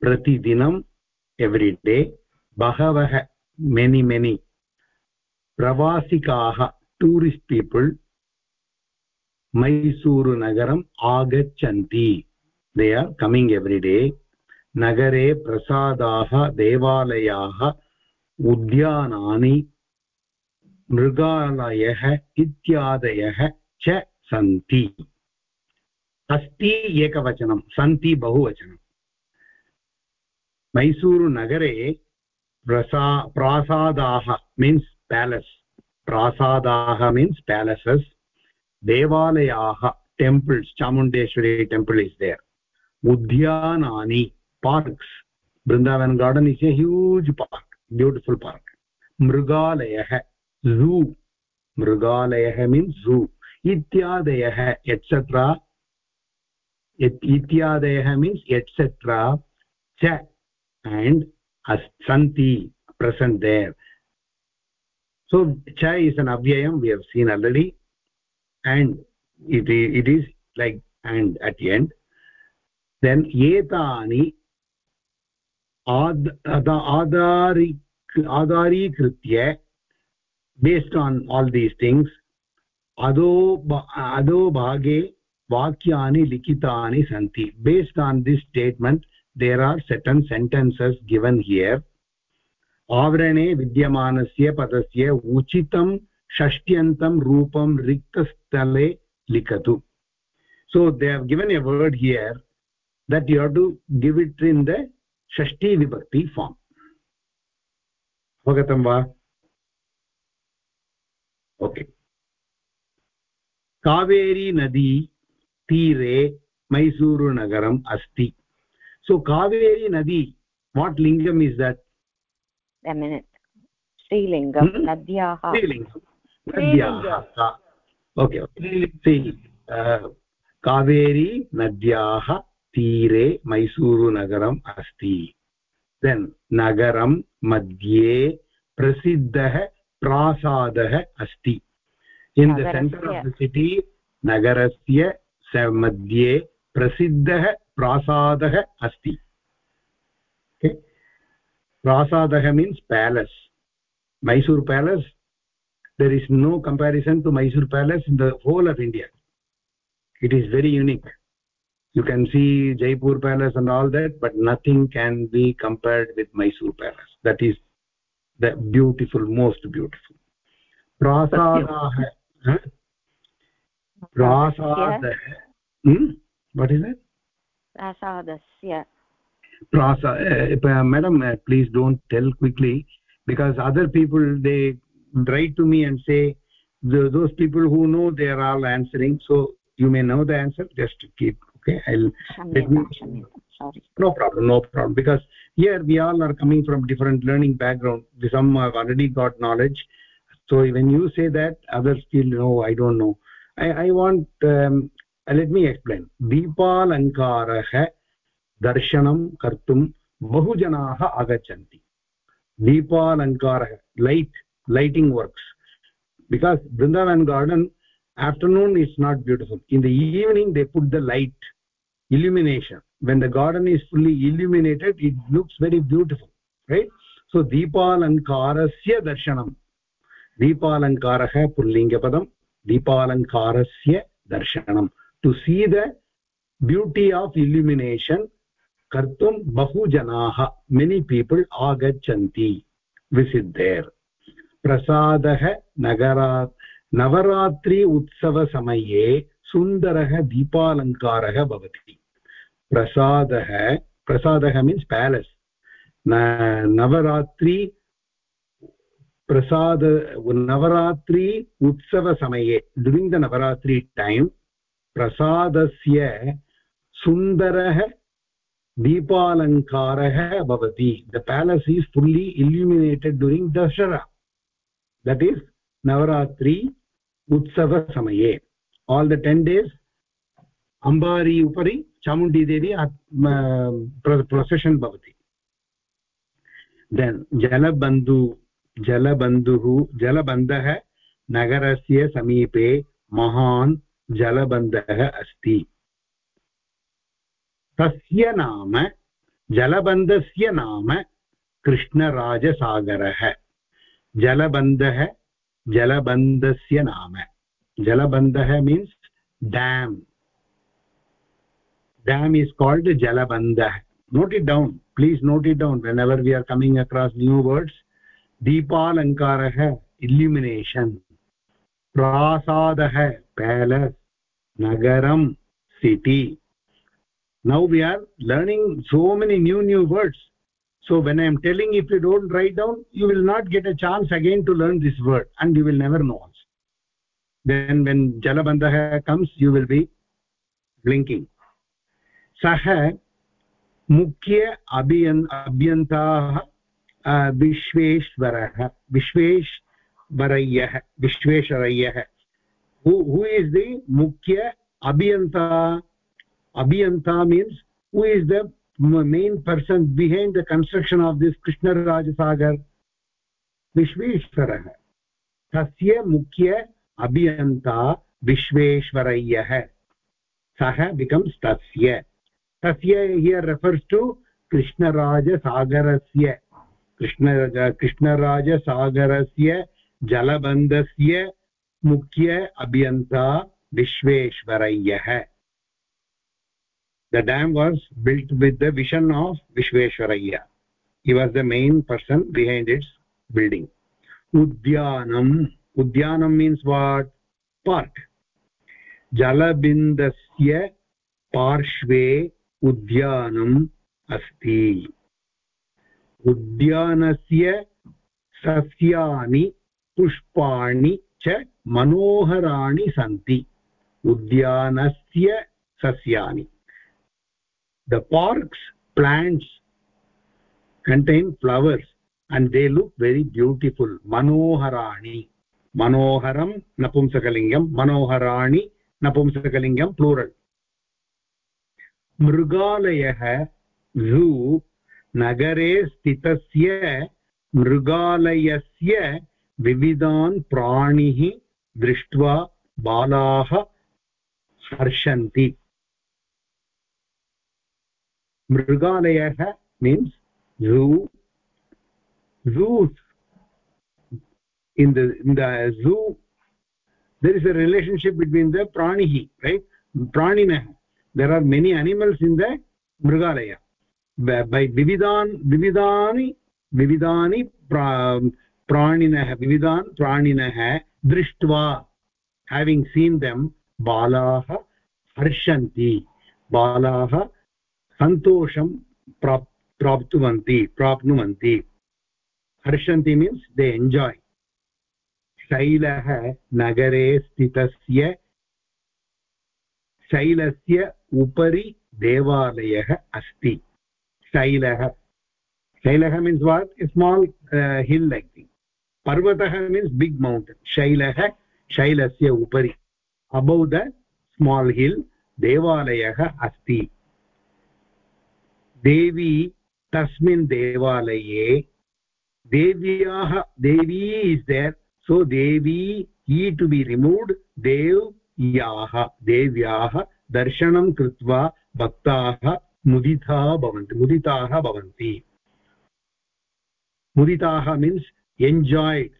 Speaker 1: प्रतिदिनम् एव्री डे बहवः मेनि मेनि प्रवासिकाः टूरिस्ट् पीपुल् मैसूरुनगरम् आगच्छन्ति they are coming every day नगरे प्रसादाः देवालयाः उद्यानानि मृगालयः इत्यादयः च सन्ति। अस्ति एकवचनं, सन्ति बहुवचनं। मैसूरुनगरे प्रसा, प्रासादाः मीन्स् पेलस् प्रासादाः means palaces देवालयाः temples, Chamundeshwari temple is there उद्यानानि, parks, Brindavan garden is a huge park beautiful park मृगालयः zoo मृगालयः मीन्स् ज़ू इत्यादयः एट्सेट्रा इत्यादयः मीन्स् एट्सेट्रा च and santi present there so cha is an avyayam we have seen already and it, it is like and at the end then etani ad adari adari आधारीकृत्य based on all these things अधो अधो भागे वाक्यानि लिखितानि सन्ति based on this statement there are certain sentences given here आवरणे विद्यमानस्य पदस्य उचितं षष्ट्यन्तं रूपं रिक्तस्थले लिखतु so they have given a word here that you have to give it in the shashti vibhakti form avagatam va Okay. Kaveri nadi तीरे मैसूरुनगरम् अस्ति so kaveri nadi what lingam is that?
Speaker 3: A minute. श्रीलिङ्गं
Speaker 1: Hmm?
Speaker 3: नद्याः
Speaker 1: नद्याः okay okay see uh, Kaveri नद्याः तीरे मैसूरुनगरम् अस्ति then नगरं मध्ये प्रसिद्धः प्रासादः अस्ति. In the centre of the city नगरस्य मध्ये प्रसिद्धः प्रासादः अस्ति. प्रासादः means palace Mysore palace there is no comparison to Mysore palace in the whole of India it is very unique you can see Jaipur palace and all that but nothing can be compared with Mysore palace that is the beautiful most beautiful. Prasadah prasadah hmm? What is it?
Speaker 3: Prasadasya
Speaker 1: prasa eh, uh, madam eh, please don't tell quickly because other people they write to me and say those people who know they are all answering so you may know the answer just keep okay i'll
Speaker 3: क्षम्यतां क्षम्यतां सारी
Speaker 1: no problem no problem because here we all are coming from different learning background some have already got knowledge so when you say that others feel no i don't know i i want um, let me explain दीपालङ्कारः दर्शनं कर्तुं बहुजनाः आगच्छन्ति दीपालङ्कारः light lighting works because vrindavan garden afternoon is not beautiful in the evening they put the light illumination When the garden is fully illuminated it looks very beautiful right so deepalankarasya darshanam deepalankarah pullingapadam deepalankarasya darshanam to see the beauty of illumination kartum bahu janaah many people agachanti visit there prasadah nagarat Navratri उत्सवसमये सुन्दरः दीपालङ्कारः भवति प्रसादः प्रसादः means palace Navratri, प्रसाद, नवरात्रि उत्सवसमये during the Navratri time प्रसादस्य सुन्दरः, दीपालङ्कारः भवति. The palace is fully illuminated during Dussehra that is Navratri उत्सवसमये all the ten days अम्बारी उपरि चामुण्डीदेवी प्रोसेशन् भवति। देन् जलबन्धु, जलबन्धुः, जलबन्धः नगरस्य समीपे महान् जलबन्धः अस्ति। तस्य नाम, जलबन्धस्य नाम कृष्णराजसागरः। जलबन्धः, जलबन्धस्य नाम। जलबन्धः means dam dam is called jalabandha. Note it down. Please note it down. Whenever we are coming across new words deepalankarah illumination. Prasadah palace nagaram city. Now we are learning so many new new words. So when i am telling if you don't write down you will not get a chance again to learn this word and you will never know then when jalabandha comes you will be blinking सः मुख्य अभियन्, अभ्यन्ताः विश्वेश्वरः, विश्वेश्वरय्यः विश्वेश्वरय्यः। Who is the मुख्य अभियन्ता? अभियन्ता means who is the main person behind the construction of this Krishnarajasagar विश्वेश्वरः। तस्य मुख्य अभियन्ता विश्वेश्वरय्यः। सः बिकम्स् तस्य। तस्य हियर् रेफर्स् टु कृष्णराजसागरस्य, कृष्ण, कृष्णराजसागरस्य जलबन्धस्य मुख्य अभियन्ता विश्वेश्वरय्यः the dam was built with the vision of Visvesvaraya he was the main person behind its building उद्यानम् उद्यानम् मीन्स् वाट् पार्क् जलबिन्दस्य पार्श्वे उद्यानम् अस्ति उद्यानस्य सस्यानि पुष्पाणि च मनोहराणि सन्ति उद्यानस्य सस्यानि the parks plants contain flowers and they look very beautiful manoharani manoharam napumsakalingam manoharani napumsakalingam plural मृगालयः झू नगरे स्थित मृगालयस्य विविधान् प्राणिः दृष्ट्वा बालाः हर्षन्ति। मृगालयः means zoo zoos in the in the zoo the प्राणिः right प्राणिनः। There are many animals in the mrigalaya by vividan vividani vividani प्राणिनः विविधान् प्राणिनः दृष्ट्वा having seen them बालाः हर्षन्ति बालाः सन्तोषं प्राप् प्राप्नुवन्ति प्राप्नुवन्ति हर्षन्ति मीन्स् दे एञ्जाय् शैलः नगरे स्थितस्य शैलस्य उपरि देवालयः अस्ति। शैलः। शैलः means what small hill like thing पर्वतः मीन्स् बिग् मौण्टन् शैलः, शैलस्य उपरि। अबौ द स्माल् हिल् देवालयः अस्ति। देवी, तस्मिन् देवालये, देव्याः, देवी इस् देर् सो देवी ई टु बि रिमूव्ड् देव् याः, देव्याः दर्शनं कृत्वा भक्ताः मुदिता भवन्ति, मुदिताः भवन्ति। मुदिताः मीन्स् एञ्जाय्ड्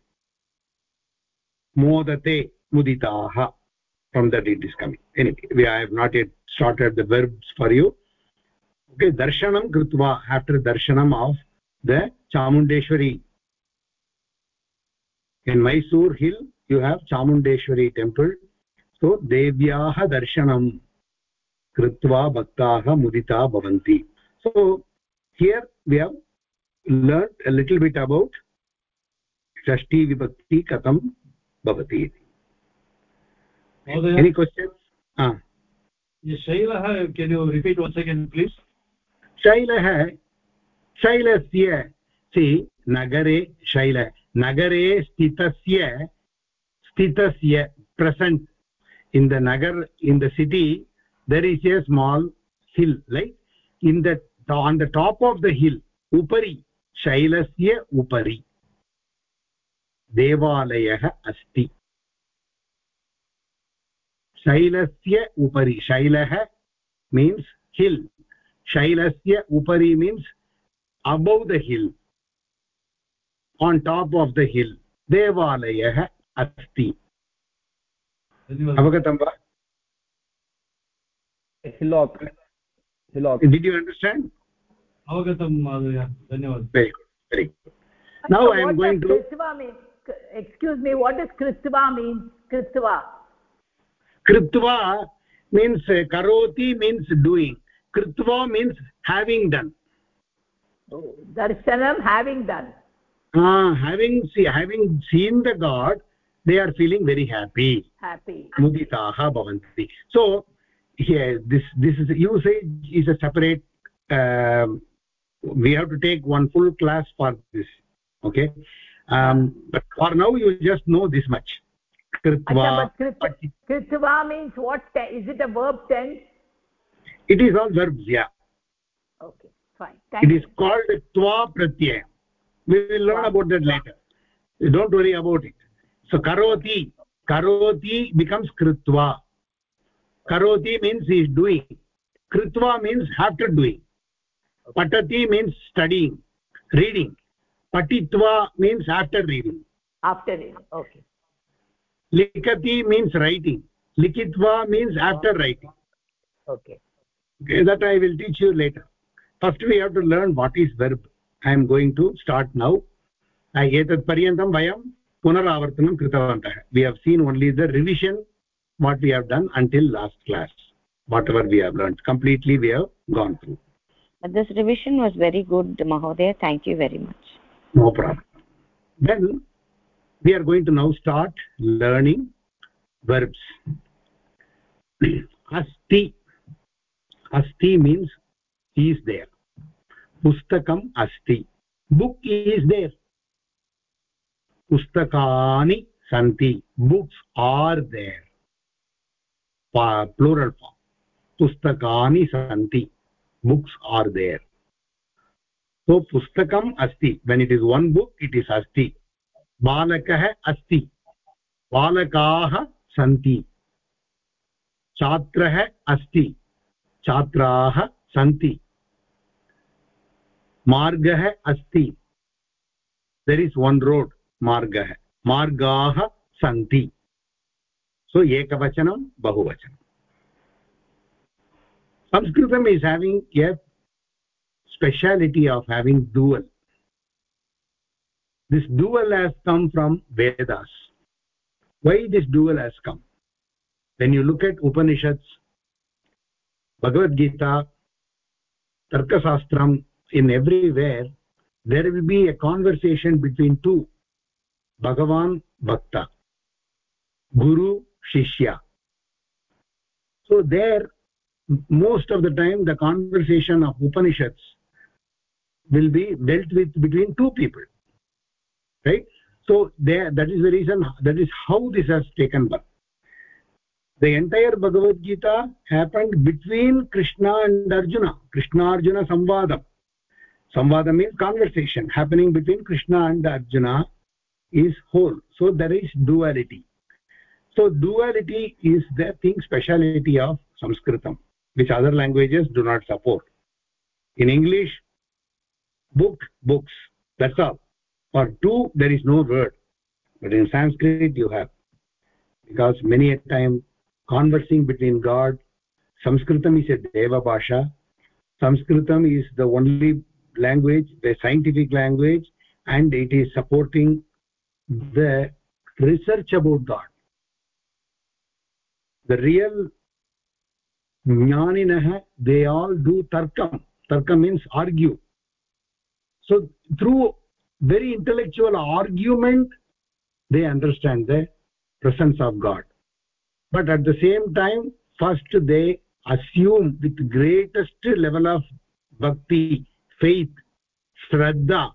Speaker 1: मोदते मुदिताः। From that it is coming we I have not yet started the verbs for you okay दर्शनं कृत्वा आफ्टर् दर्शनं of the Chamundeshwari in Mysore hill you have Chamundeshwari temple अस्तु देव्याः दर्शनं कृत्वा भक्ताः मुदिता भवन्ति. So here we have learn little bit about षष्टिविभक्ति कथं भवति
Speaker 4: इति.
Speaker 1: एनि क्वश्चन्
Speaker 4: शैलः रिपीट् प्लीस्
Speaker 1: शैलः शैलस्य सि नगरे शैल नगरे स्थितस्य स्थितस्य present in the nagar in the city there is a small hill like in the on the top of the hill upari शैलस्य उपरि देवालयः अस्ति शैलस्य उपरि शैलः मीन्स् हिल् शैलस्य उपरि means above the hill on top of the hill देवालयः अस्ति अवगतं वा
Speaker 5: hillock hillock
Speaker 1: did you understand
Speaker 4: अवगतं महोदय धन्यवादः
Speaker 1: very good very good now
Speaker 2: So
Speaker 1: i am
Speaker 2: what
Speaker 1: going
Speaker 2: does
Speaker 1: to
Speaker 2: Kritva mean? Excuse me, what does Kritva mean? Kritva.
Speaker 1: kritva means uh, karoti means doing kritva means having done
Speaker 2: Oh, darshanam having done.
Speaker 1: uh, having see, having seen the god they are feeling very happy.
Speaker 2: Happy.
Speaker 1: muditaah bhavanti. So here this this is usage is a separate um, we have to take one full class for this okay? Um, but for now you just know this much. Kritva
Speaker 2: Kritva means what is it a verb tense?
Speaker 1: it is all verbs yeah.
Speaker 2: Okay, fine. Thank
Speaker 1: it
Speaker 2: you.
Speaker 1: is called twa pratyaya. We will learn about that later. Don't worry about it so karoti karoti becomes kritva karoti means he is doing kritva means after doing patati means studying reading patitva means after reading
Speaker 2: After it. Okay.
Speaker 1: likati means writing likitva means after writing
Speaker 2: Okay.
Speaker 1: okay, that i will teach you later first we have to learn what is verb i am going to start now एतत् पर्यन्तं वयं we have seen only the revision what we have done until last class. Whatever we have learned completely we have gone through.
Speaker 3: But this revision was very good mahodaya. Thank you very much.
Speaker 1: No problem. Then we are going to now start learning verbs. [clears throat] Asti. Asti means is there. Pustakam asti. Book is there. पुस्तकानि सन्ति। Books are there plural form पुस्तकानि सन्ति। Books are there so पुस्तकम् अस्ति। When it is one book it is अस्ति। बालकः अस्ति। बालकाः सन्ति। छात्रः अस्ति। छात्राः सन्ति। मार्गः अस्ति। देर् इस् वन् रोड् मार्गः। मार्गाः सन्ति। सो so, एकवचनं बहुवचनं। संस्कृतम् is having a speciality of having dual this dual has come from Vedas why this dual has come when you look at Upanishads Bhagavad Gita तर्कशास्त्रम् in everywhere there will be a conversation between two bhagavan bhakta guru shishya so there most of the time the conversation of upanishads will be dealt with between two people right so there that is the reason that is how this has taken birth the entire bhagavad gita happened between krishna and arjuna krishna arjuna samvadam samvadam means conversation happening between krishna and arjuna is whole. So there is duality. So duality is the thing speciality of sanskritam which other languages do not support. In english book books that's all. For two there is no word. But in sanskrit you have. Because many a time conversing between god sanskritam is a deva bhasha. Sanskritam is the only language the scientific language and it is supporting the research about god the real jnaninah they all do tarkam. Tarkam means argue. So through very intellectual argument they understand the presence of god. But at the same time first they assume with greatest level of bhakti faith shraddha.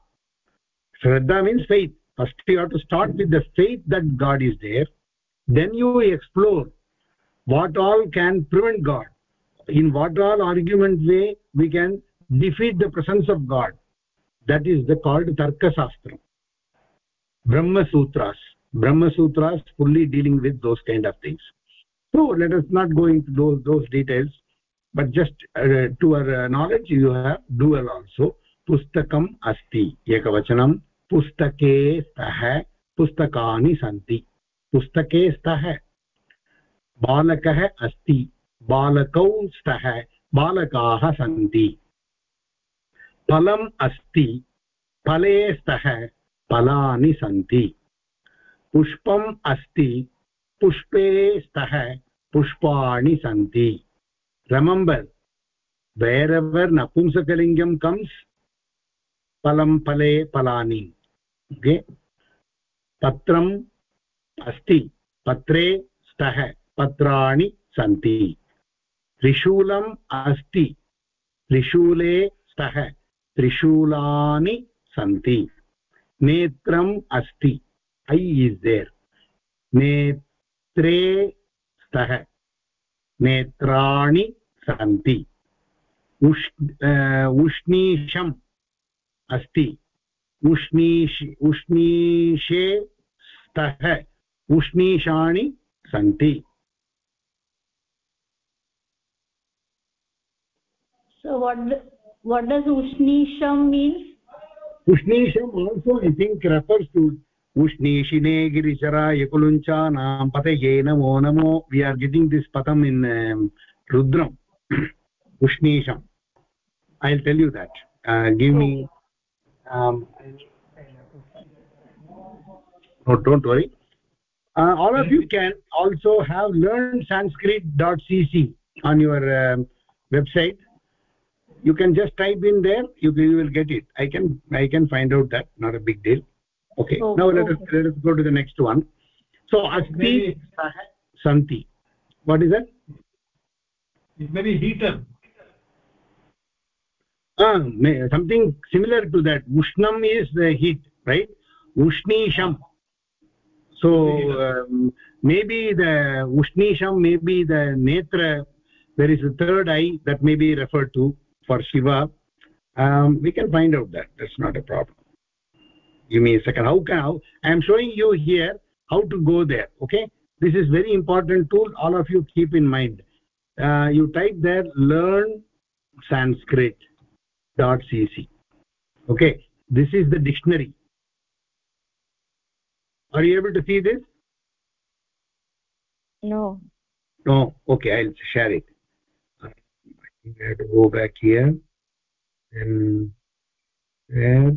Speaker 1: Shraddha means faith first you have to start with the faith that god is there. Then you explore what all can prevent god. In what all argument way we can defeat the presence of god. That is the called tarka shastra brahma sutras. Brahma sutras fully dealing with those kind of things. So let us not go into those those details but just uh, to our knowledge you have dual also. Pustakam asti. Ekavachanam पुस्तके स्तः पुस्तकानि सन्ति। पुस्तके स्तः बालकः अस्ति, बालकौ स्तः बालकाः सन्ति। फलम् अस्ति, फले स्तः फलानि सन्ति। पुष्पम् अस्ति, पुष्पे स्तः पुष्पाणि सन्ति। रमम्बर् वेरेवर् नपुंसकलिङ्गं कम्स्। फलं फले फलानि। Patram asti patre stah patrani santi त्रिशूलम् अस्ति। त्रिशूले स्तः। त्रिशूलानि सन्ति। नेत्रम् अस्ति। ऐ इस् देर् नेत्रे स्तः। नेत्राणि सन्ति। उष् उष्णीषम् अस्ति। उष्णीषि उष्णीशे स्तः उष्णीषाणि सन्ति। उष्णीषम् also I think refers to उष्णीषिणे गिरिशरा यकुलुञ्चा नाम पते येन वो नमो वि आर् गिटिङ्ग् दिस् पदम् in Rudram उष्णीषम् I tell you that give me um, no don't worry. Uh, all of you can also have learned sanskrit.cc on your um, website. You can just type in there. You, you will get it. I can i can find out that. Not a big deal. Okay.
Speaker 2: Oh,
Speaker 1: now let us let us go to the next one. So asti
Speaker 4: Maybe-
Speaker 1: santi what is that?
Speaker 4: It may be heater
Speaker 1: ah something similar to that. Ushnam is the heat right? Ushnisham so um, maybe the ushnisham maybe the netra there is a third eye that may be referred to for shiva. Um, we can find out that. That's not a problem. Give me a second. How can i am showing you here how to go there okay? This is very important tool all of you keep in mind. Uh, you type there learn sanskrit cc okay this is the dictionary. Are you able to see this?
Speaker 3: No.
Speaker 1: No. Okay i'll share it. I think i have to go back here. And there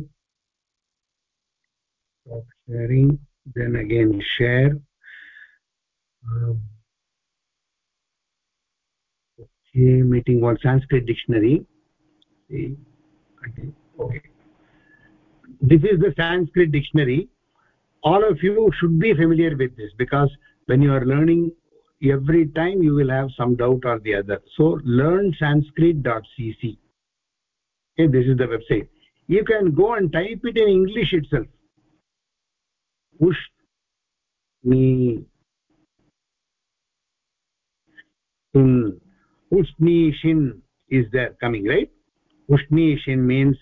Speaker 1: stop sharing. Then again share. Um, okay meeting on sanskrit dictionary. See okay. This is the sanskrit dictionary. All of you should be familiar with this because when you are learning every time you will have some doubt or the other. So learn sanskrit.cc okay this is the website. You can go and type it in english itself. Push me in. Ushnishin is there coming right ushnishin means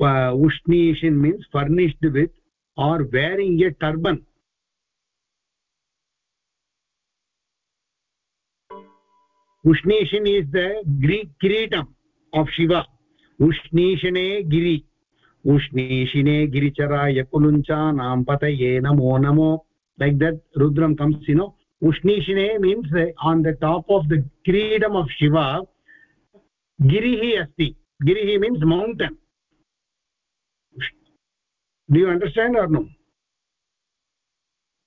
Speaker 1: uh, ushnishin means furnished with or wearing a turban ushnishin is the greek kiritam of shiva ushnishine giri ushnishin girichara yakuluncha nampataye namo namo like that rudram comes you know ushnishine means uh, on the top of the kiridam of shiva girihi asti girihi means mountain. Do you understand or no?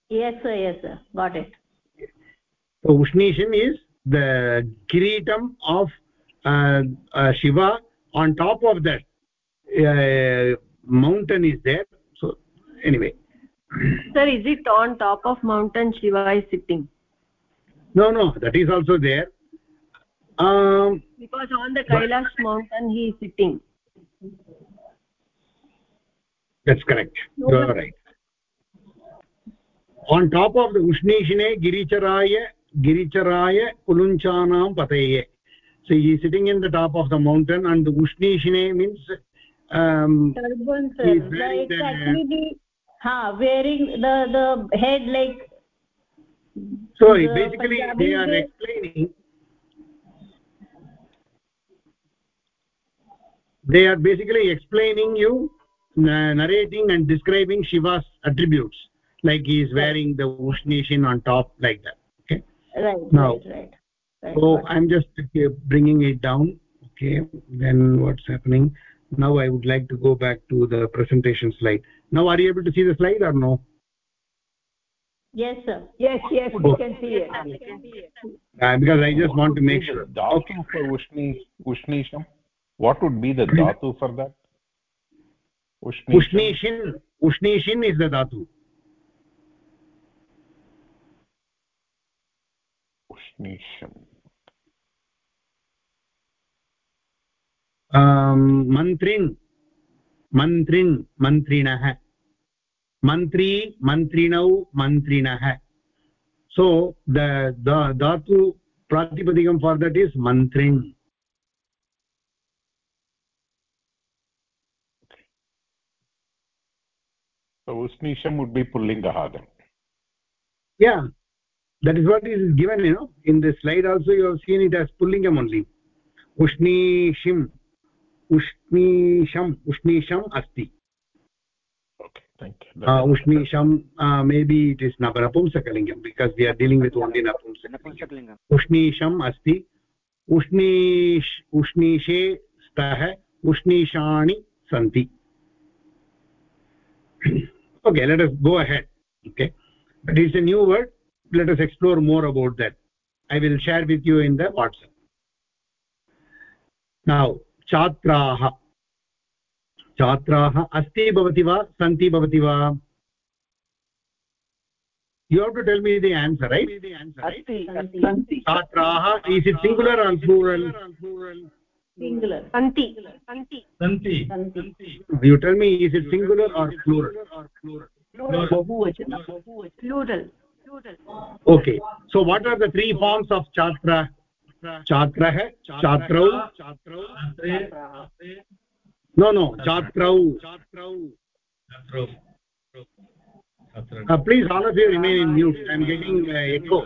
Speaker 2: Yes sir yes sir. Got it.
Speaker 1: So ushnishin is the kiritam of uh, uh, shiva. On top of that uh, mountain is there. So anyway.
Speaker 6: Sir is it on top of mountain shiva is sitting?
Speaker 1: No no. That is also there. Um
Speaker 6: because on the kailash mountain he is sitting.
Speaker 1: That's correct. You are right. On top of the ushnishine giricharaya giricharaya kulunchanam pataye so he is sitting in the top of the mountain and the ushnishine means um
Speaker 2: turban sir. like
Speaker 1: the-
Speaker 2: actually the ha wearing the the head like
Speaker 1: sorry basically
Speaker 2: Punjabi
Speaker 1: they are explaining they are basically explaining you narrating and describing shiva's attributes. Like he is wearing the ushnishin on top like that okay?
Speaker 2: Right
Speaker 1: Now-
Speaker 2: right right, right.
Speaker 1: so i'm just uh, bringing it down okay? Then what's happening? Now i would like to go back to the presentation slide. Now are you able to see the slide or no?
Speaker 2: Yes sir. Yes yes we can see it.
Speaker 1: Uh, because i just want to make sure.
Speaker 7: Dhatu for ushni ushnisham what would be the dhatu for that
Speaker 1: ushnishin ushnishin is the dhatu
Speaker 7: ushnisham
Speaker 1: um, mantrin mantrin mantrinah mantri mantrinau mantrinah so the the dhatu pratipadikam for that is mantrin
Speaker 7: so ushnisham would be pullingaha then
Speaker 1: yeah that is what is given you know in the slide also you have seen it as pullingam only ushnishim ushnisham ushnisham asti
Speaker 7: okay thank you
Speaker 1: uh, ushnisham uh, maybe it is napumsakalingam because we are dealing with only napumsakalingam
Speaker 8: नपुंसकलिङ्गम्
Speaker 1: उष्णीषम् अस्ति उष्णीष् उष्णीषे स्तः उष्णीषाणि सन्ति okay let us go ahead okay but it's a new word let us explore more about that i will share with you in the whatsapp now छात्राः छात्राः अस्ति भवति वा सन्ति भवति वा you have to tell me the answer right
Speaker 8: अस्ति
Speaker 1: छात्राः is it singular or plural
Speaker 2: Singular
Speaker 6: santi santi
Speaker 4: सन्ति
Speaker 1: you tell me is it singular or plural plural
Speaker 2: bahuvachana
Speaker 6: plural plural
Speaker 1: okay so what are the three forms of chatra chatrah chatrau no no chatrau uh, please all of you remain in mute i am getting uh, echo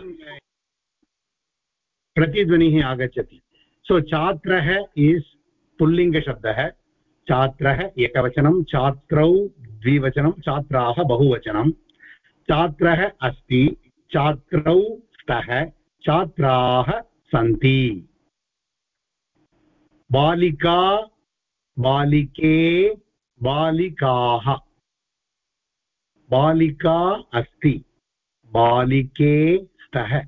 Speaker 1: प्रतिध्वनिः आगच्छति सो छात्रः is पुल्लिङ्गशब्दः छात्रः एकवचनं छात्रौ द्विवचनं छात्राः बहुवचनं। छात्रः अस्ति छात्रौ स्तः छात्राः सन्ति। बालिका, बालिके, बालिकाः। बालिका अस्ति, बालिके स्तः,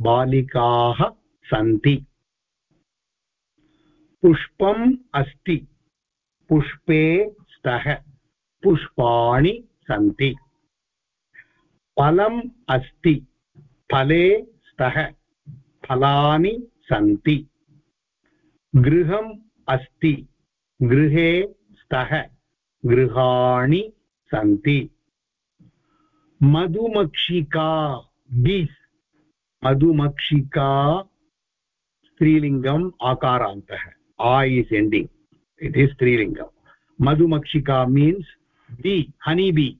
Speaker 1: बालिकाः सन्ति। पुष्पम् अस्ति। पुष्पे स्तः। पुष्पाणि सन्ति। फलम् अस्ति। फले स्तः। फलानि सन्ति। गृहम् अस्ति। गृहे स्तः। गृहाणि सन्ति। मधुमक्षिका बीस् मधुमक्षिका स्त्रीलिङ्गम् आकारान्तः। आ इस् एण्डिङ्ग् इट् इस् स्त्रीलिङ्गम् madhumakshika means bee honey bee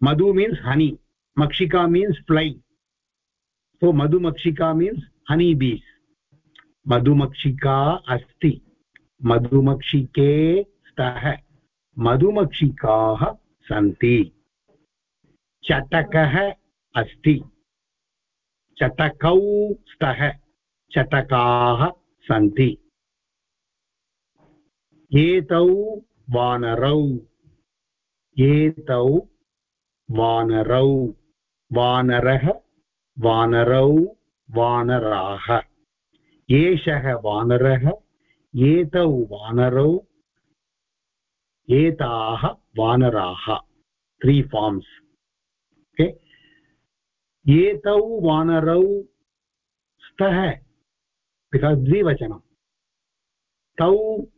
Speaker 1: madhu means honey makshika means fly so madhumakshika means honey bees madhumakshika asti madhumakshike stah madhumakshikaः सन्ति चटकः अस्ति चटकौ स्तः चटकाः सन्ति एतौ वानरौ। एतौ वानरौ। वानरः वानरौ वानराः। एषः वानरः, एतौ वानरौ, एताः वानराः। त्री फार्म्स् एतौ वानरौ स्तः द्विवचनं। तौ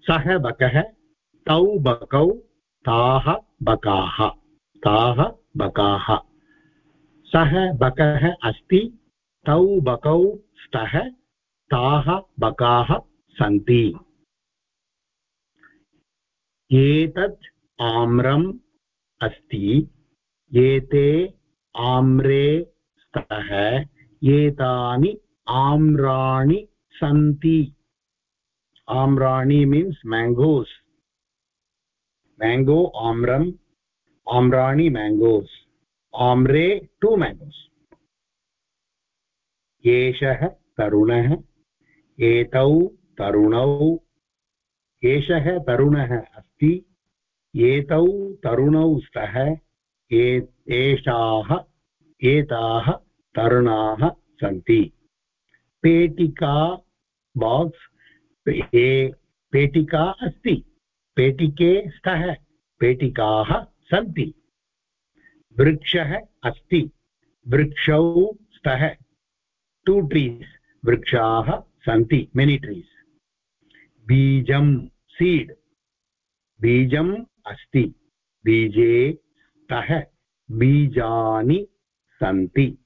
Speaker 1: सः बकः, तौ बकौ ताः बकाः ताः बकाः। सः बकः अस्ति, तौ बकौ स्तः ताः बकाः सन्ति। एतत् आम्रम् अस्ति। एते आम्रे स्तः, एतानि आम्राणि सन्ति। आम्राणि मीन्स् मैङ्गोस् मैङ्गो आम्रम् आम्राणि मैङ्गोस् आम्रे टु मैङ्गोस् एषः तरुणः एतौ तरुणौ एषः तरुणः अस्ति एतौ तरुणौ स्तः एषाः एताः तरुणाः सन्ति पेटिका बाक्स् पेटिका अस्ति। पेटिके स्तः पेटिकाः सन्ति। वृक्षः अस्ति। वृक्षौ स्तः। टु ट्रीस्, वृक्षाः सन्ति। Many trees. बीजं सीड्। बीजम् अस्ति। बीजे स्तः। बीजानि सन्ति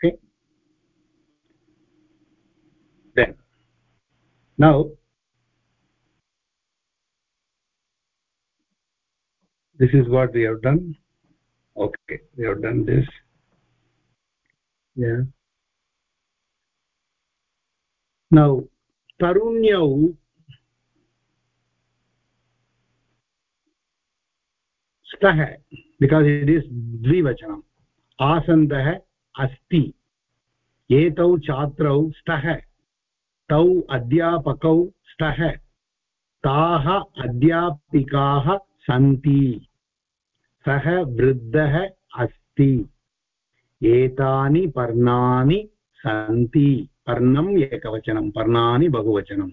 Speaker 1: okay then now this is what we have done okay we have done this yeah now tarunyau स्तः बिकास् इट् इस् द्विवचनम् आसन्दः अस्ति एतौ छात्रौ स्तः तौ अध्यापकौ स्तः। ताः अध्यापिकाः सन्ति। सः वृद्धः अस्ति। एतानि पर्णानि सन्ति। पर्णम् एकवचनं, पर्णानि बहुवचनम्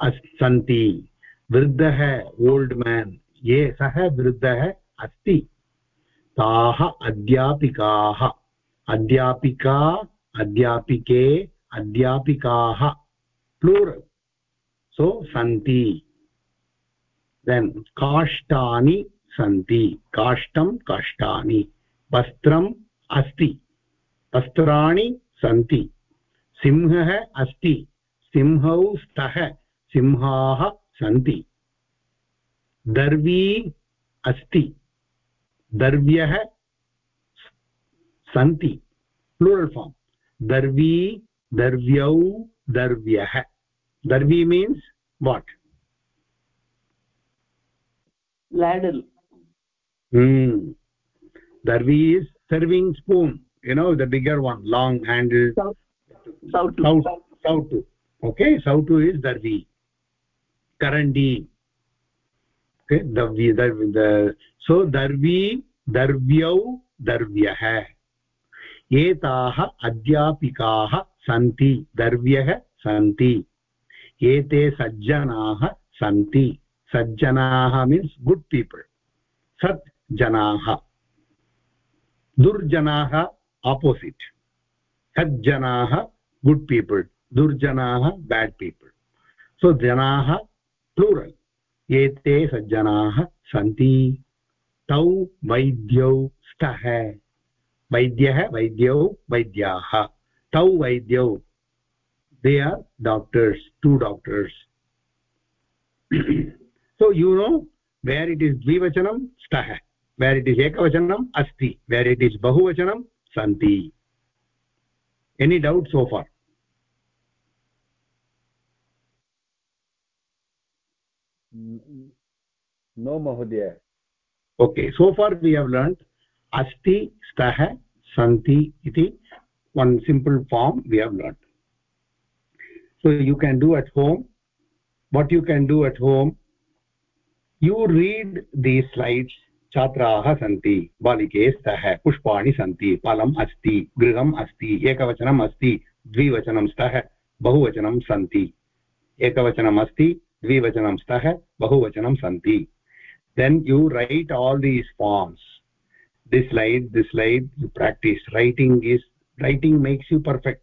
Speaker 1: अस्, सन्ति। वृद्धः, ओल्ड् मेन् ये सः वृद्धः अस्ति। ताः अध्यापिकाः। अध्यापिका, अध्यापिके, अध्यापिकाः। प्लूरल् सो सन्ति देन् काष्ठानि सन्ति काष्ठं काष्ठानि वस्त्रम् अस्ति वस्त्राणि सन्ति सिंहः अस्ति सिंहौ स्तः सिंहाः सन्ति दर्वी अस्ति दर्व्यः सन्ति प्लूरल् फार्म् दर्वी दर्व्यौ दर्व्यः दर्वी means what
Speaker 8: ladle
Speaker 1: hmm. darvi is serving spoon you know the bigger one long handled
Speaker 8: sautu
Speaker 1: sautu sautu okay sautu is darvi karandi okay darvi darvi the so darvi darvyau darvyah एताः अध्यापिकाः सन्ति दर्व्यः सन्ति एते सज्जनाः सन्ति। सज्जनाः means good people सत् जनाः दुर्जनाः opposite सज्जनाः good people दुर्जनाः बेड् पीपल् सो जनाः प्लूरल् एते सज्जनाः सन्ति। तौ वैद्यौ स्तः। वैद्यः, वैद्यौ, वैद्याः। तौ वैद्यौ they are doctors two doctors so you know where it is dvivachanam stah where it is ekavachanam asti where it is bahuvachanam santi any doubt so far
Speaker 5: no mahodaya
Speaker 1: okay so far we have learned asti stah santi iti one simple form we have learned so you can do at home. What you can do at home, you read these slides. छात्राः सन्ति बालिके स्तः पुष्पाणि सन्ति फलम् अस्ति गृहम् अस्ति एकवचनम् अस्ति द्विवचनं स्तः बहुवचनं सन्ति एकवचनम् अस्ति द्विवचनं स्तः बहुवचनं सन्ति then you write all these forms this let this let you practice writing is writing makes you perfect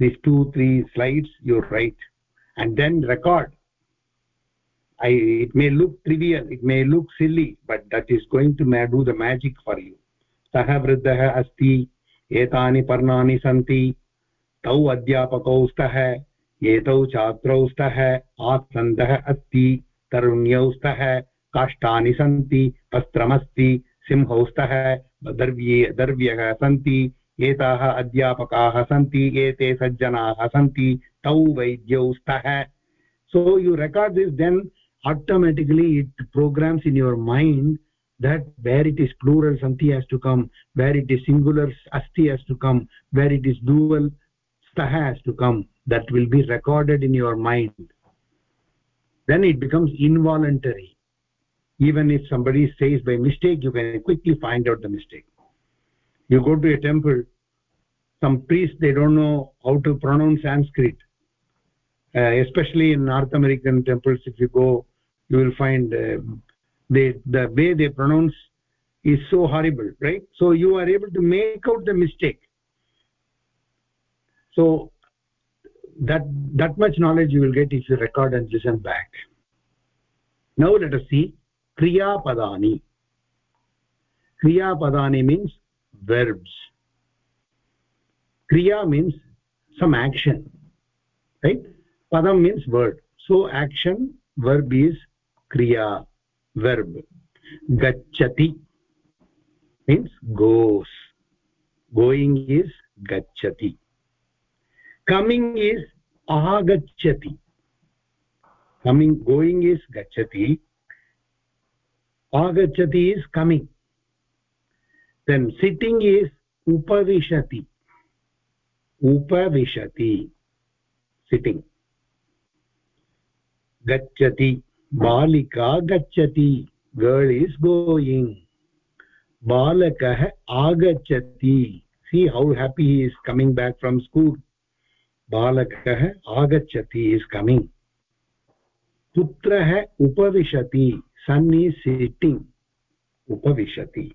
Speaker 1: these two three slides you write and then record i it may look trivial it may look silly but that is going to do the magic for you सः वृद्धः अस्ति एतानि पर्णानि सन्ति तौ अध्यापकौ स्तः एतौ छात्रौ स्तः आसन्दः अस्ति तरुण्यौ स्तः काष्ठानि सन्ति वस्त्रमस्ति सिंहौ स्तः दर्व्ये दर्व्यः सन्ति एताः अध्यापकाः सन्ति एते सज्जनाः सन्ति तौ वैद्यौ स्तः so you record this then automatically it programs in your mind that where it is plural santi has to come where it is singular asti has to come where it is dual stah has to come that will be recorded in your mind then it becomes involuntary even if somebody says by mistake you can quickly find out the mistake you go to a temple some priests they don't know how to pronounce sanskrit. Uh, especially in north american temples if you go you will find uh, they the way they pronounce is so horrible right? So you are able to make out the mistake. So that that much knowledge you will get if you record and listen back. Now let us see kriya padani kriya padani means verbs kriya means some action right padam means word so action verb is kriya verb gachati means goes going is gachati coming is agachati coming going is gachati agachati is coming then sitting is upavishati upavishati sitting gachati balika gachati girl is going balakah agachati see how happy he is coming back from school balakah agachati is coming putrah upavishati son is sitting upavishati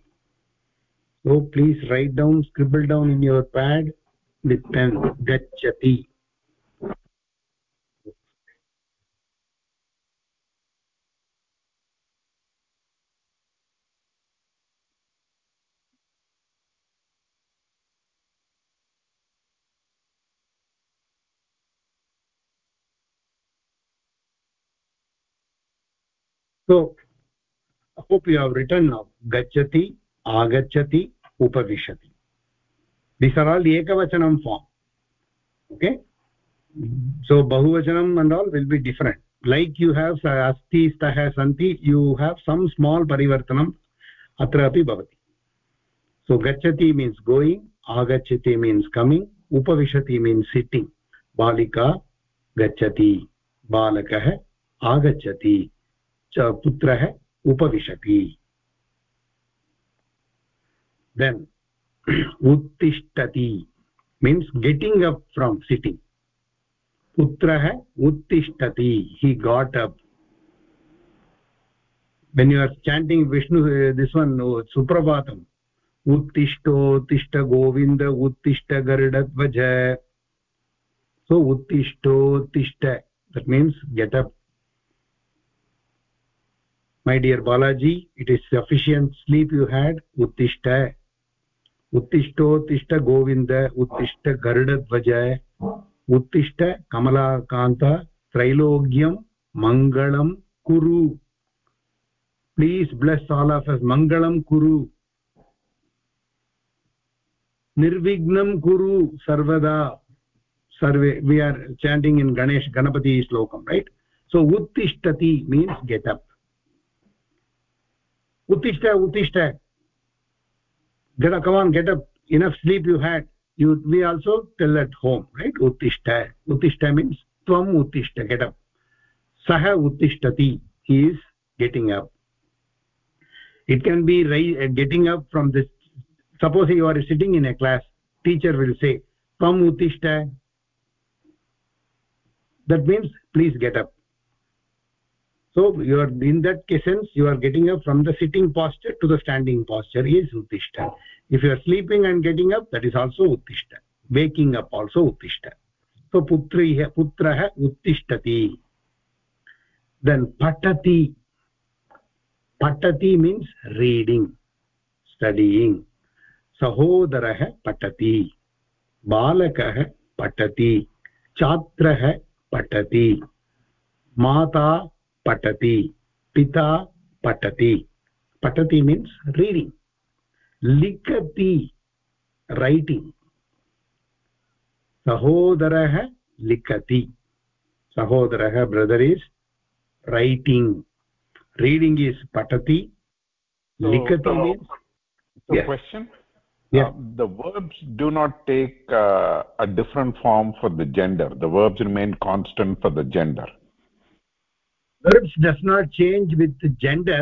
Speaker 1: so please write down scribble down in your pad with pen. Gachati so i hope you have written now. Gachati agachati उपविशति। This are all एकवचनं form okay so बहुवचनं and all will be different like you have अस्ति स्तः सन्ति you have some small परिवर्तनं अत्र भवति so गच्छति मीन्स् गोयिङ्ग् आगच्छति मीन्स् कमिङ्ग् उपविशति मीन्स् सिट्टिङ्ग् बालिका गच्छति बालकः आगच्छति च पुत्रः उपविशति then उत्तिष्ठति means getting up from sitting putrah uttishtati he got up when you are chanting vishnu uh, this one uh, suprabhatam uttishto tishta govinda uttishta garudadvaj so uttishto tishta that means get up my dear balaji it is sufficient sleep you had uttishta उत्तिष्ठोत्तिष्ठ Govind उत्तिष्ठ गरुडध्वज उत्तिष्ठ कमलाकान्त त्रैलोक्यं मङ्गलं कुरु bless all of us mangalam kuru nirvignam kuru sarvada sarve we are chanting in ganesh ganapati slokam right so uttishtati means get up uttishta uttishta get up come on get up. Enough sleep you had. You we also tell at home right? Uttishta. Uttishta means tvam uttishta get up. Saha uttishtati he is getting up. It can be uh, getting up from this suppose you are sitting in a class teacher will say tvam uttishta. That means please get up so you are in that sense you are getting up from the sitting posture to the standing posture is uttishta if you are sleeping and getting up that is also uttishta waking up also uttishta so putri putrah uttishtati then patati patati means reading studying सहोदरः पठति बालकः पठति छात्रः पठति माता patati pita patati patati means reading likati writing sahodarah likati sahodarah brother is writing reading is patati so, likati
Speaker 7: so,
Speaker 1: means
Speaker 7: so yes. question yeah. Uh, the verbs do not take uh, a different form for the gender the verbs remain constant for the gender
Speaker 1: verbs does not change with gender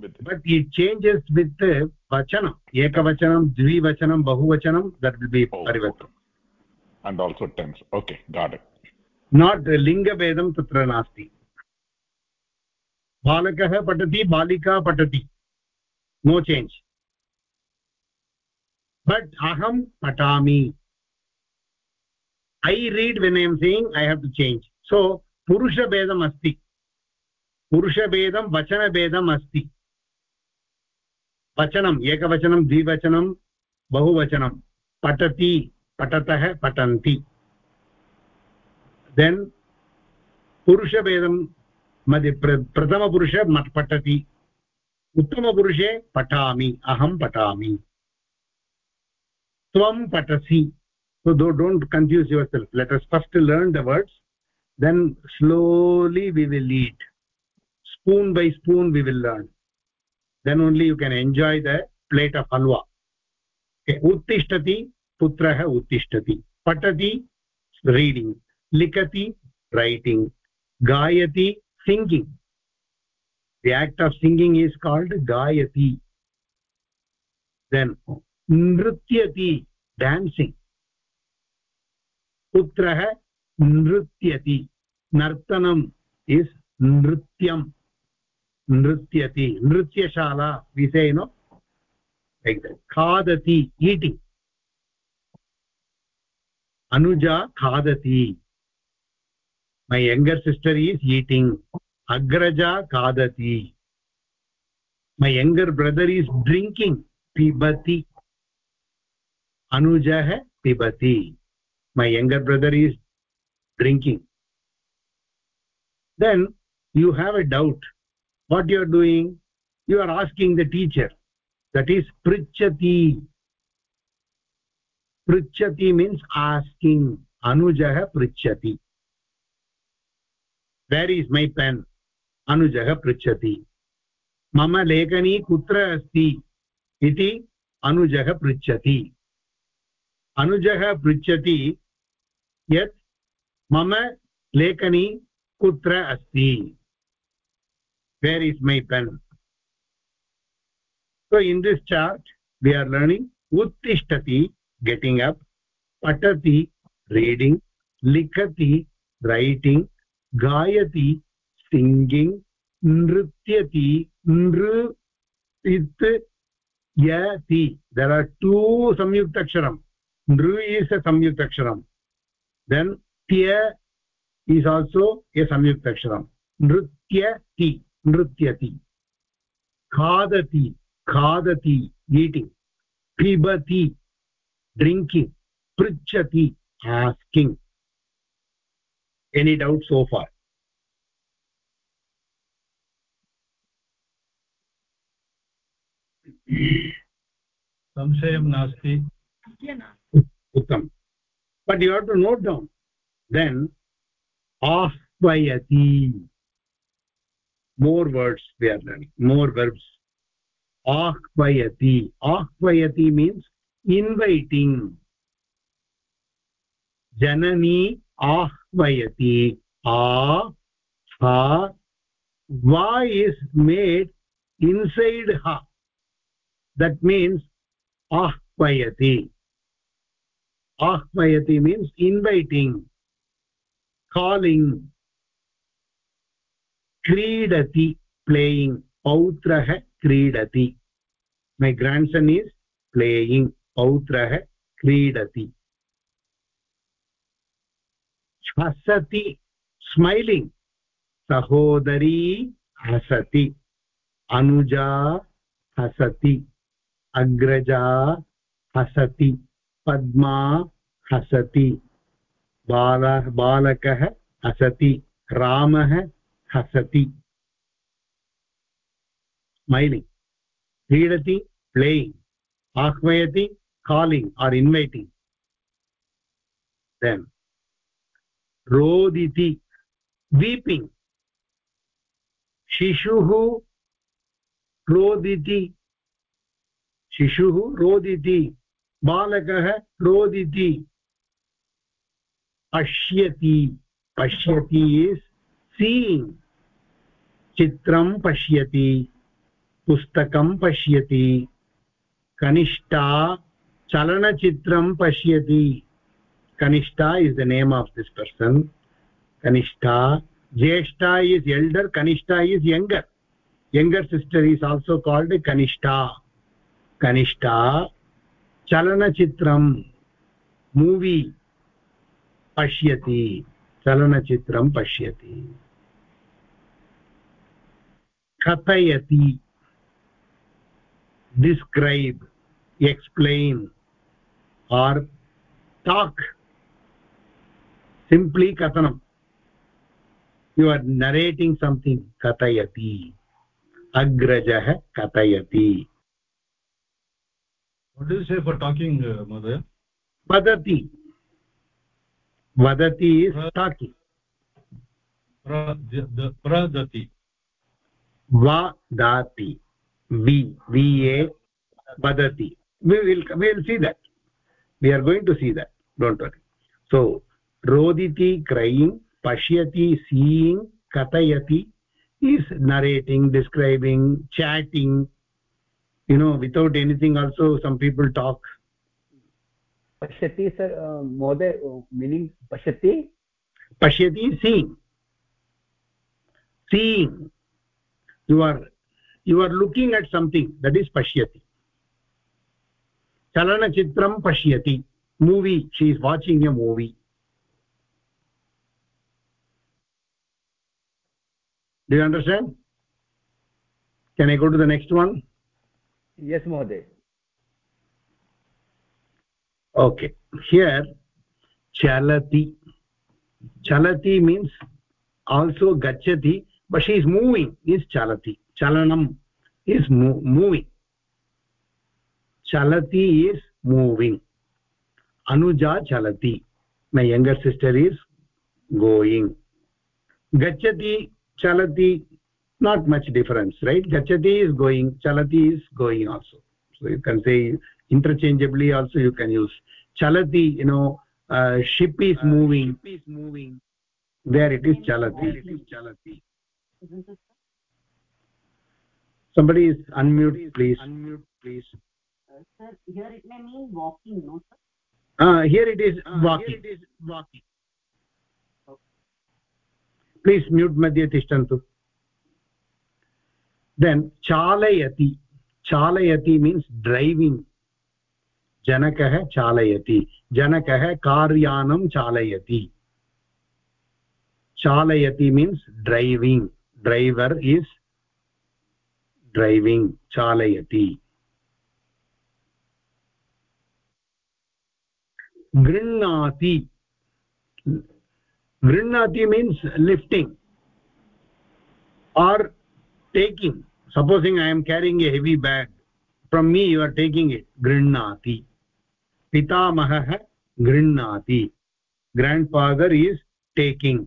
Speaker 1: with but it changes with the vachanam ekavachanam dvivachanam bahuvachanam that will be oh, parivartan
Speaker 7: and also tense okay got it
Speaker 1: not linga bedam tatra nasti बालकः पठति बालिका पठति no change but aham patami i read when i am saying i have to change so purusha bedam asti पुरुषभेदं वचनभेदम् अस्ति। वचनम् एकवचनं, द्विवचनं, बहुवचनं, पठति, पठतः, पठन्ति। देन् पुरुषभेदं मध्ये प्र, प्रथमपुरुष पठति, उत्तमपुरुषे पठामि, अहं पठामि। त्वं पठसि। So don't confuse yourself. Let us first learn the words, then slowly we will eat. Spoon by spoon we will learn then only you can enjoy the plate of halwa okay uttishtati putrah uttishtati patati reading likati writing gayati singing the act of singing is called gayati then nrityati dancing putrah nrityati nartanam is nrityam नृत्यति, नृत्यशाला विसे नो खादति eating अनुजा खादति। My younger sister is eating अग्रजा खादति। My younger brother is drinking पिबति। अनुजः पिबति। My younger brother is drinking then you have a doubt what you are doing you are asking the teacher that is prichati prichati means asking anujah prichati where is my pen anujah prichati mama lekani kutra asti iti anujah prichati anujah prichati yat mama lekani kutra asti where is my pen so in this chart we are learning uttishtati getting up patati reading likati writing gayati singing nrityati nru it yati there are two samyuktaksharam nru is a samyuktaksharam then tya is also a samyukta samyuktaksharam nrityati नृत्यति। खादति खादति eating पिबति drinking पृच्छति asking any doubt sofa
Speaker 4: संशयं नास्ति।
Speaker 1: उत्तमं। But you have to note down then आह्वयति। More words we are learning more verbs ahvayati ahvayati means inviting janani ahvayati a ha va is made inside ha that means ahvayati ahvayati means inviting calling क्रीडति playing पौत्रः क्रीडति। My grandson is playing पौत्रः क्रीडति। हसति smiling सहोदरी हसति। अनुजा हसति, अग्रजा हसति, पद्मा हसति। बालः, बालकः हसति, रामः हसति। स्मैलिङ्ग् क्रीडति प्लेयिङ्ग् आह्वयति कालिङ्ग् आर् इन्वैटिङ्ग् देन् रोदिति वीपिङ्ग् शिशुः रोदिति शिशुः रोदिति, बालकः रोदिति, पश्यति पश्यति इस् सीङ्ग् चित्रं पश्यति, पुस्तकं पश्यति, कनिष्ठा चलनचित्रं पश्यति। कनिष्ठा is the name of this person कनिष्ठा, ज्येष्ठा is elder कनिष्ठा is younger younger sister is also called कनिष्ठा। कनिष्ठा, चलनचित्रं मूवी पश्यति, चलनचित्रं पश्यति। कथयति describe explain or talk simply कथनम् you are narrating something कथयति अग्रजः कथयति
Speaker 4: फार् वदति वदति प्रदति
Speaker 1: vadati v v a vadati we will we will see that. We are going to see that. Don't worry. So roditi crying pashyati seeing katayati is narrating describing chatting. You know without anything also some people talk.
Speaker 5: pashyati sir uh, mohoday uh, meaning pashyati
Speaker 1: pashyati seeing. Seeing you are you are looking at something that is pashyati chalana chitram pashyati movie she is watching a movie do you understand can i go to the next one
Speaker 5: yes mohoday
Speaker 1: okay here chalati chalati means also gachati but she is moving is chalati. Chalanam is mo moving. Chalati is moving. Anuja chalati. My younger sister is going. Gachati chalati not much difference right? Gachati is going chalati is going also. So you can say interchangeably also you can use. Chalati you know uh, ship is uh, moving. ship is moving. There it is chalati it is chalati somebody is unmute please unmute please
Speaker 8: uh, sir here it may mean walking no sir
Speaker 1: uh, here it is uh, walking here it is walking okay. please mute madhye tishtantu then chalayati chalayati means driving janakah chalayati janakah karyanam chalayati chalayati means driver is driving chalayati grinnati grinnati means lifting or taking supposing i am carrying a heavy bag from me you are taking it grinnati pitamahah grinnati grandfather is taking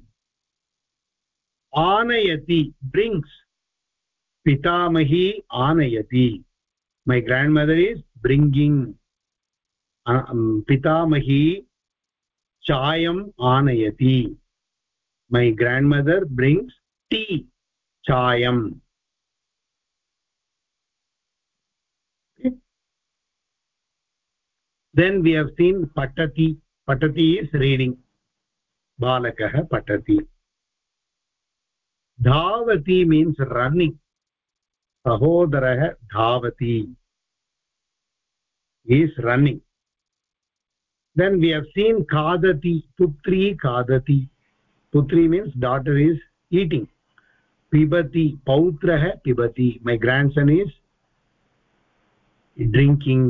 Speaker 1: anayati brings pitamahi anayati my grandmother is bringing pitamahi chayam anayati my grandmother brings tea chayam then we have seen patati. Patati is reading. balakah patati dhavati means running sahodarah dhavati is running then we have seen kadati putri kadati putri means daughter is eating pibati pautrah pibati my grandson is drinking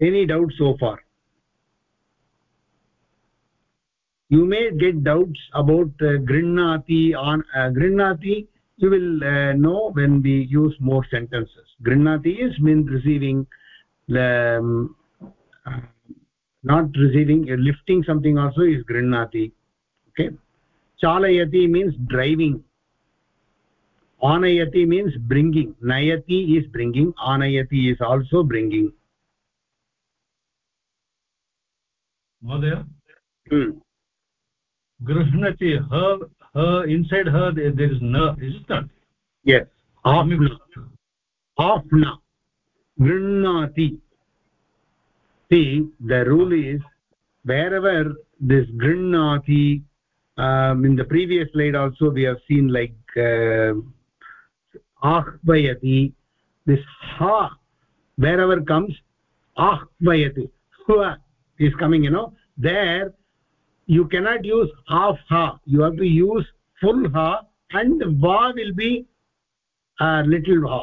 Speaker 1: any doubt so far you may get doubts about uh, grinnati on uh, grinnati you will uh, know when we use more sentences. Grinnati is mean receiving um, not receiving uh, lifting something also is grinnati okay? Chalayati means driving. Anayati means bringing. Nayati is bringing anayati is also bringing.
Speaker 4: Mother?
Speaker 1: Hmm
Speaker 4: grihnati her her inside her there, there is na is it not?
Speaker 1: Yes. Half na. Half grihnati see the rule is wherever this grihnati um, in the previous slide also we have seen like um, uh, ahvayati this ha wherever comes ahvayati is coming you know. There you cannot use half ha. You have to use full ha and va will be a little va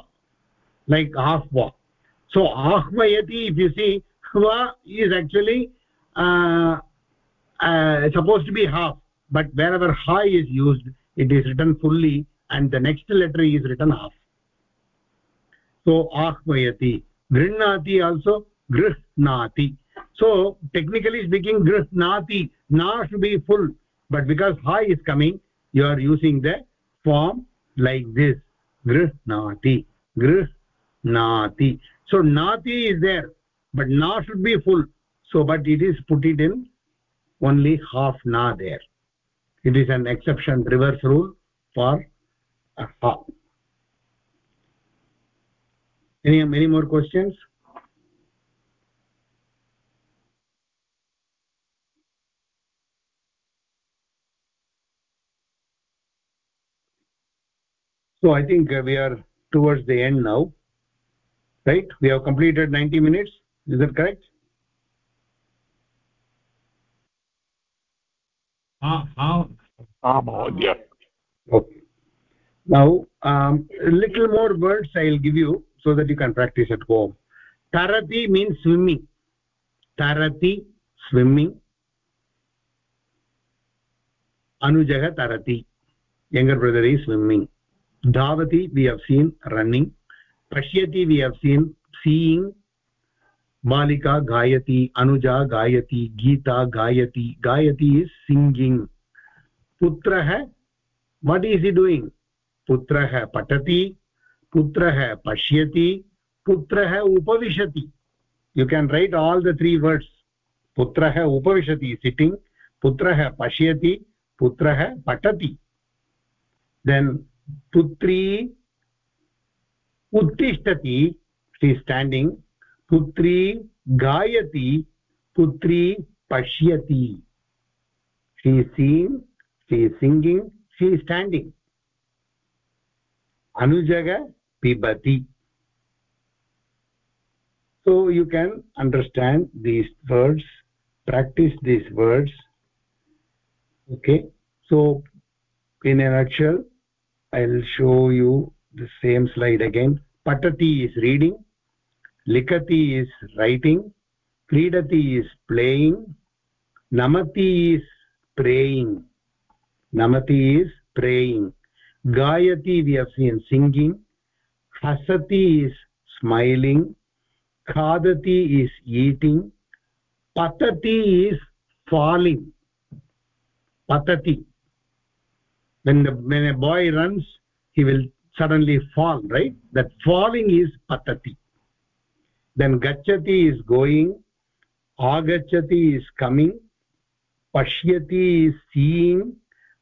Speaker 1: like half va so ahvayati if you see va is actually uh, uh, supposed to be half but wherever ha is used it is written fully and the next letter is written half. So ahvayati grinnati also grihnati so technically speaking grihnati na should be full. But because ha is coming you are using the form like this. Grihnati. Grihnati. So nati is there but na should be full. So but it is put it in only half na there. It is an exception reverse rule for ha any any more questions so i think uh, we are towards the end now. Right? We have completed 90 minutes. Is that correct?
Speaker 4: Ha ha
Speaker 7: ah mahodaya
Speaker 1: okay. Now um, a little more words i'll give you so that you can practice at home. Tarati means swimming. Tarati swimming. Anujah tarati younger brother is swimming dhavati we have seen running pashyati we have seen seeing balika gayati anuja gayati geeta gayati gayati is singing putrah what is he doing putrah patati putrah pashyati putrah upavishati you can write all the three words putrah upavishati sitting putrah pashyati putrah patati then पुत्री उत्तिष्ठति she standing पुत्री गायति, पुत्री पश्यति। She seen she singing Shri standing अनुजग पिबति। So you can understand these words practise these words okay so in an i'll show you the same slide again. Patati is reading. Likati is writing. Kridati is playing. Namati is praying. Namati is praying. Gayati we have seen singing. Hasati is smiling. Khadati is eating. Patati is falling. Patati when the when a boy runs he will suddenly fall right? That falling is patati. Then gachati is going agachati is coming pashyati is seeing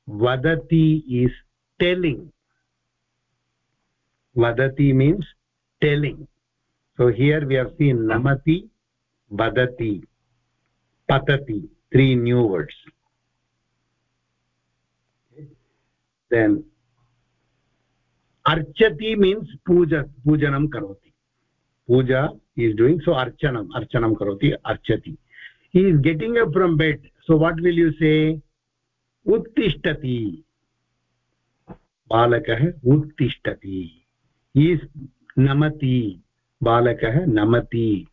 Speaker 1: vadati is telling. Vadati means telling. So here we have seen namati vadati patati three new words then archati means puja pujanam karoti puja he is doing so archanam archanam karoti archati he is getting up from bed so what will you say uttishtati बालकः उत्तिष्ठति is namati balakah namati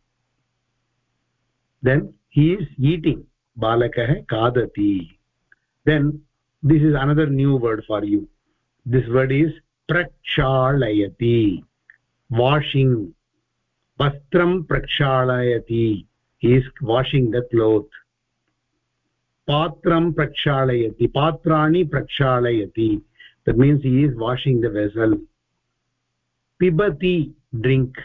Speaker 1: then he is eating balakah kadati then this is another new word for you this word is prakshalayati washing vastram prakshalayati is washing the cloth patram prakshalayati patrani prakshalayati that means he is washing the vessel pibati drink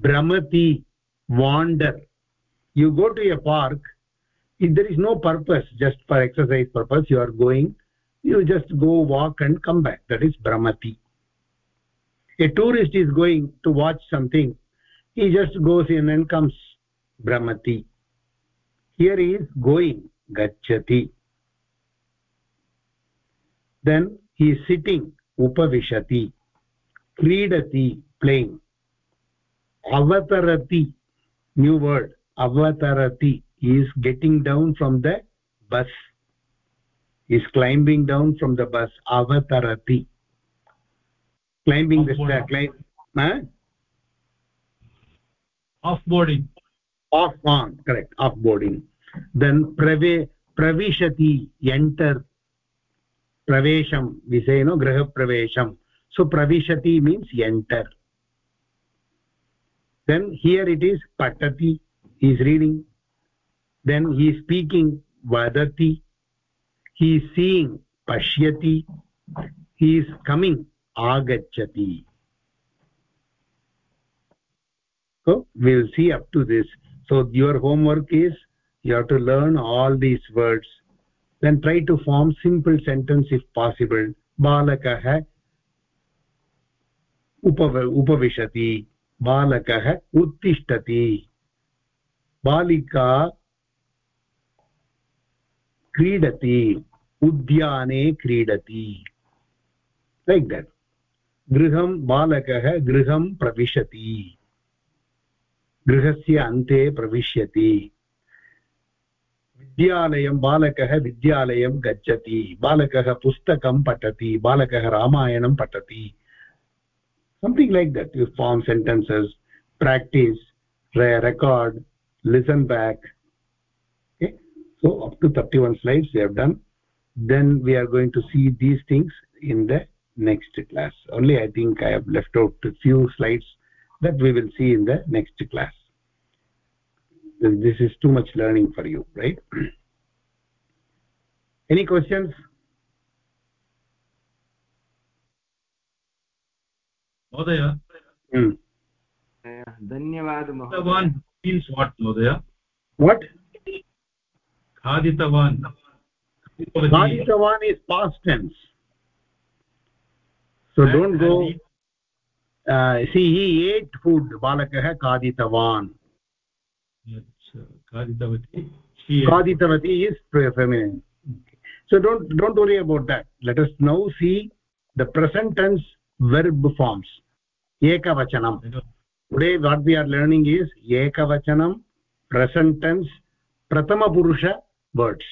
Speaker 1: brahmati wander you go to a park if there is no purpose just for exercise purpose you are going you just go walk and come back. That is brahmati. A tourist is going to watch something. He just goes in and comes. Brahmati. Here he is going. Gachati then he is sitting. Upavishati. Kridati. Playing avatarati. New word avatarati is getting down from the bus is climbing down from the bus avatarati. Climbing the stair climb huh?
Speaker 4: off boarding
Speaker 1: off on correct off boarding then prave pravishati enter. Pravesham we say you know graha pravesham. So pravishati means enter. Then here it is patati he is reading then he is speaking vadati he is seeing pashyati he is coming agachati so we will see up to this so your homework is you have to learn all these words then try to form simple sentence if possible balakah उपविशति बालकः उत्तिष्ठति बालिका क्रीडति, उद्याने क्रीडति। Like that गृहं बालकः गृहं प्रविशति। गृहस्य अन्ते प्रविश्यति विद्यालयं बालकः विद्यालयं गच्छति। बालकः पुस्तकं पठति। बालकः रामायणं पठति। Something like that. You form sentences, practice record, listen back so up to 31 slides we have done then we are going to see these things in the next class only i think i have left out a few slides that we will see in the next class this is too much learning for you right [clears throat] any questions
Speaker 4: महोदय
Speaker 5: धन्यवादः
Speaker 4: महोदय means what महोदय
Speaker 1: what
Speaker 4: खादितवान्
Speaker 1: खादितवान् is past tense so and don't go uh, see he ate food balakah खादितवान्
Speaker 4: खादितवती
Speaker 1: खादितवती is feminine so don't don't worry about that let us now see the present tense verb forms ekavachanam today what we are learning is ekavachanam present tense prathama purusha words.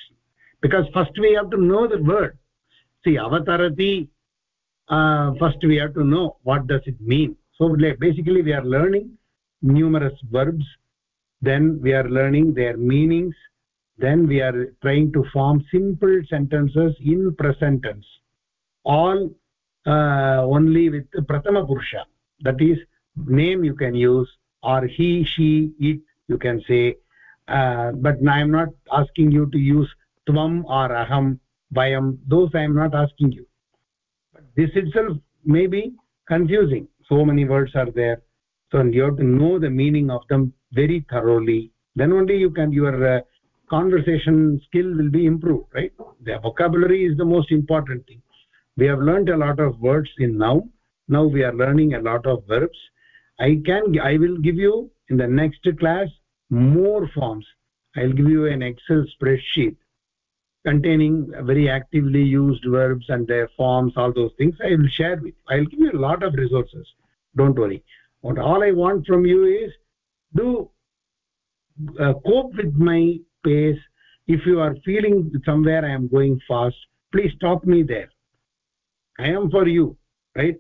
Speaker 1: Because first we have to know the word. See avatarati uh, first we have to know what does it mean. So basically we are learning numerous verbs then we are learning their meanings then we are trying to form simple sentences in present tense. All uh, only with prathama purusha. That is name you can use or he she it you can say uh, but i am not asking you to use tvam or aham vayam. Those i am not asking you. But this itself may be confusing. So many words are there. So you have to know the meaning of them very thoroughly. Then only you can your uh, conversation skill will be improved right? The vocabulary is the most important thing. We have learned a lot of words in now. Now we are learning a lot of verbs. I can i will give you in the next class more forms. I'll give you an excel spreadsheet containing very actively used verbs and their forms all those things. I will share with you. I'll give you a lot of resources. Don't worry. What all i want from you is do uh, cope with my pace. If you are feeling somewhere i am going fast please stop me there. I am for you right?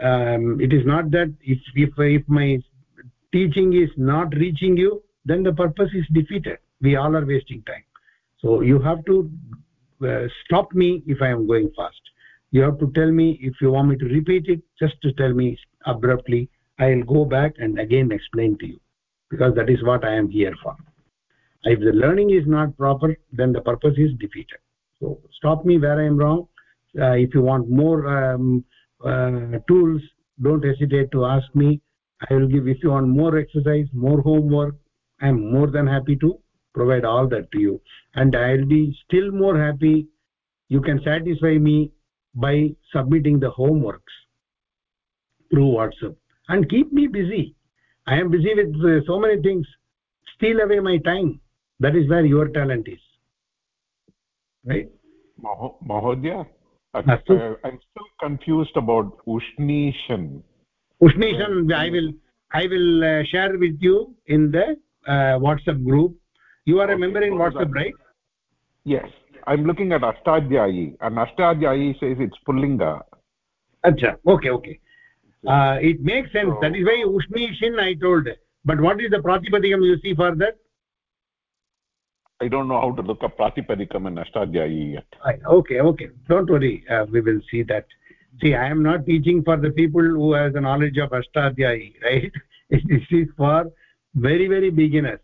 Speaker 1: Um, it is not that if if if my teaching is not reaching you then the purpose is defeated. We all are wasting time. So you have to uh, stop me if i am going fast. You have to tell me if you want me to repeat it just to tell me abruptly. I will go back and again explain to you because that is what i am here for. If the learning is not proper then the purpose is defeated. So stop me where i am wrong. Uh, if you want more um, uh, tools don't hesitate to ask me. I will give if you want more exercise more homework i am more than happy to provide all that to you. And i will be still more happy. You can satisfy me by submitting the homeworks through whatsapp. And keep me busy. I am busy with uh, so many things. Steal away my time. That is where your talent is. Right?
Speaker 7: Mahodya i'm still confused about ushnishan
Speaker 1: ushnishan i will i will uh, share with you in the uh, whatsapp group. You are okay. a member in whatsapp right?
Speaker 7: Yes. I'm looking at ashtadhyayi and ashtadhyayi says it's pullinga.
Speaker 1: Acha okay okay. Uh, it makes sense. So, that is why ushnishin i told. But what is the pratipadikam you see for that?
Speaker 7: I don't know how to look up pratipadikam in ashtadhyayi yet.
Speaker 1: Okay okay. Don't worry. Uh, we will see that. See i am not teaching for the people who has the knowledge of ashtadhyayi [laughs] right? This is for very very beginners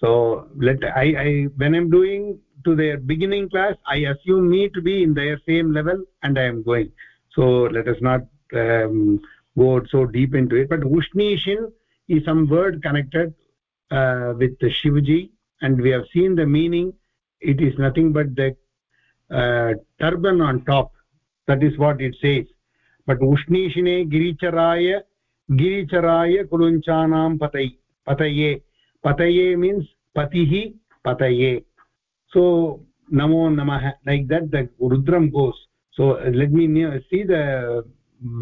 Speaker 1: so let i i when i'm doing to their beginning class i assume me to be in their same level and i am going. So let us not um, go so deep into it. But ushnishin is some word connected uh, with the shivaji and we have seen the meaning. It is nothing but the uh, turban on top. That is what it says. But ushnishine giricharaya गिरिचराय कुलुञ्चानां पतय। पतये। पतये means पतिः पतये। So नमो नमः। Like that the Rudram goes so let me see the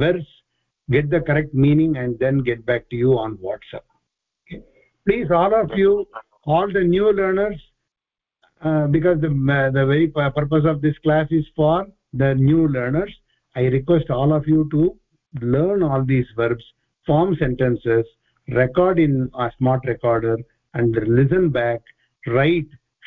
Speaker 1: verse get the correct meaning and then get back to you on WhatsApp please all of you all the new learners because the very purpose of this class is for the new learners I request all of you to learn all these verbs form sentences record in a smart recorder and listen back write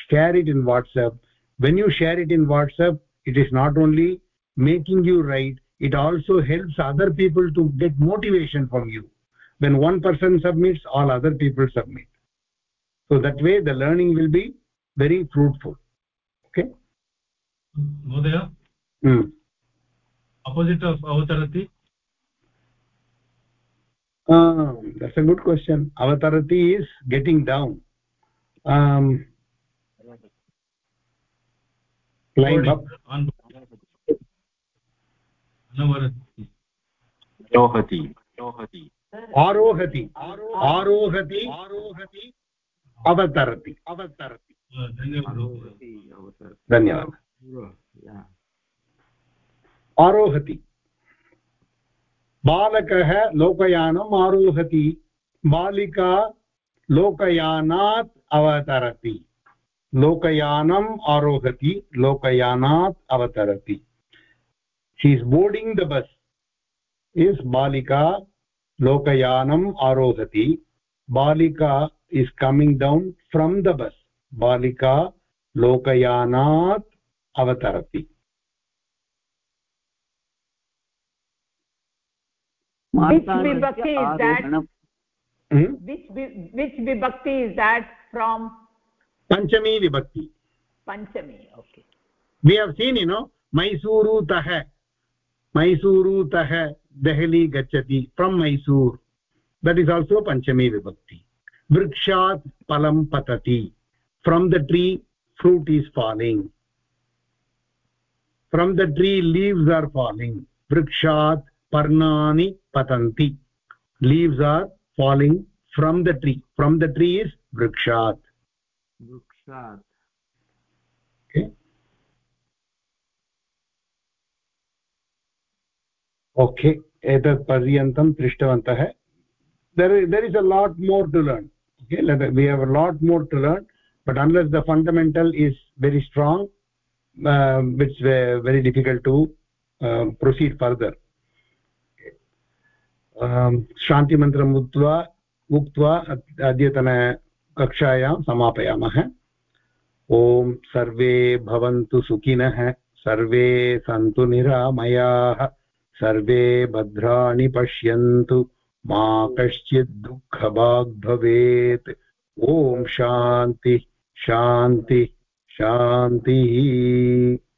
Speaker 1: share it in whatsapp. When you share it in whatsapp it is not only making you write it also helps other people to get motivation from you. When one person submits all other people submit. So that way the learning will be very fruitful. Okay?
Speaker 4: Mohdaya
Speaker 1: hmm.
Speaker 4: opposite of avatarati
Speaker 1: uh, that's a good question avatarati is getting down um climb up
Speaker 9: आरोहति
Speaker 1: आरोहति आरोहति आरोहति अवतरति अवतरति धन्यवादः आरोहति बालकः लोकयानम् आरोहति बालिका लोकयानात् अवतरति लोकयानम् आरोहति लोकयानात् अवतरति is boarding the bus is balika lokayanam arohati balika is coming down from the bus balika lokayanat avatarati
Speaker 2: vibhakti is that
Speaker 1: hmm?
Speaker 2: which which vibhakti is that from
Speaker 1: panchami vibhakti
Speaker 2: panchami okay
Speaker 1: we have seen you know mysuru tah mysuru tah delhi gachati from mysore that is also panchami vibhakti vrikshat palam patati from the tree fruit is falling from the tree leaves are falling vrikshat parnani patanti leaves are falling from the tree from the tree is vrikshat
Speaker 9: vrikshat
Speaker 1: okay okay etat paryantam दृष्टवन्तः there is, there is a lot more to learn okay we have a lot more to learn but unless the fundamental is very strong uh, it's very difficult to uh, proceed further शान्तिमन्त्रम् उक्त्वा उक्त्वा अद्यतनकक्षायां समापयामः। ॐ सर्वे भवन्तु सुखिनः, सर्वे सन्तु निरामयाः, सर्वे भद्राणि पश्यन्तु, मा कश्चित् दुःखभाग् भवेत्। ॐ शान्ति शान्ति, शान्तिः।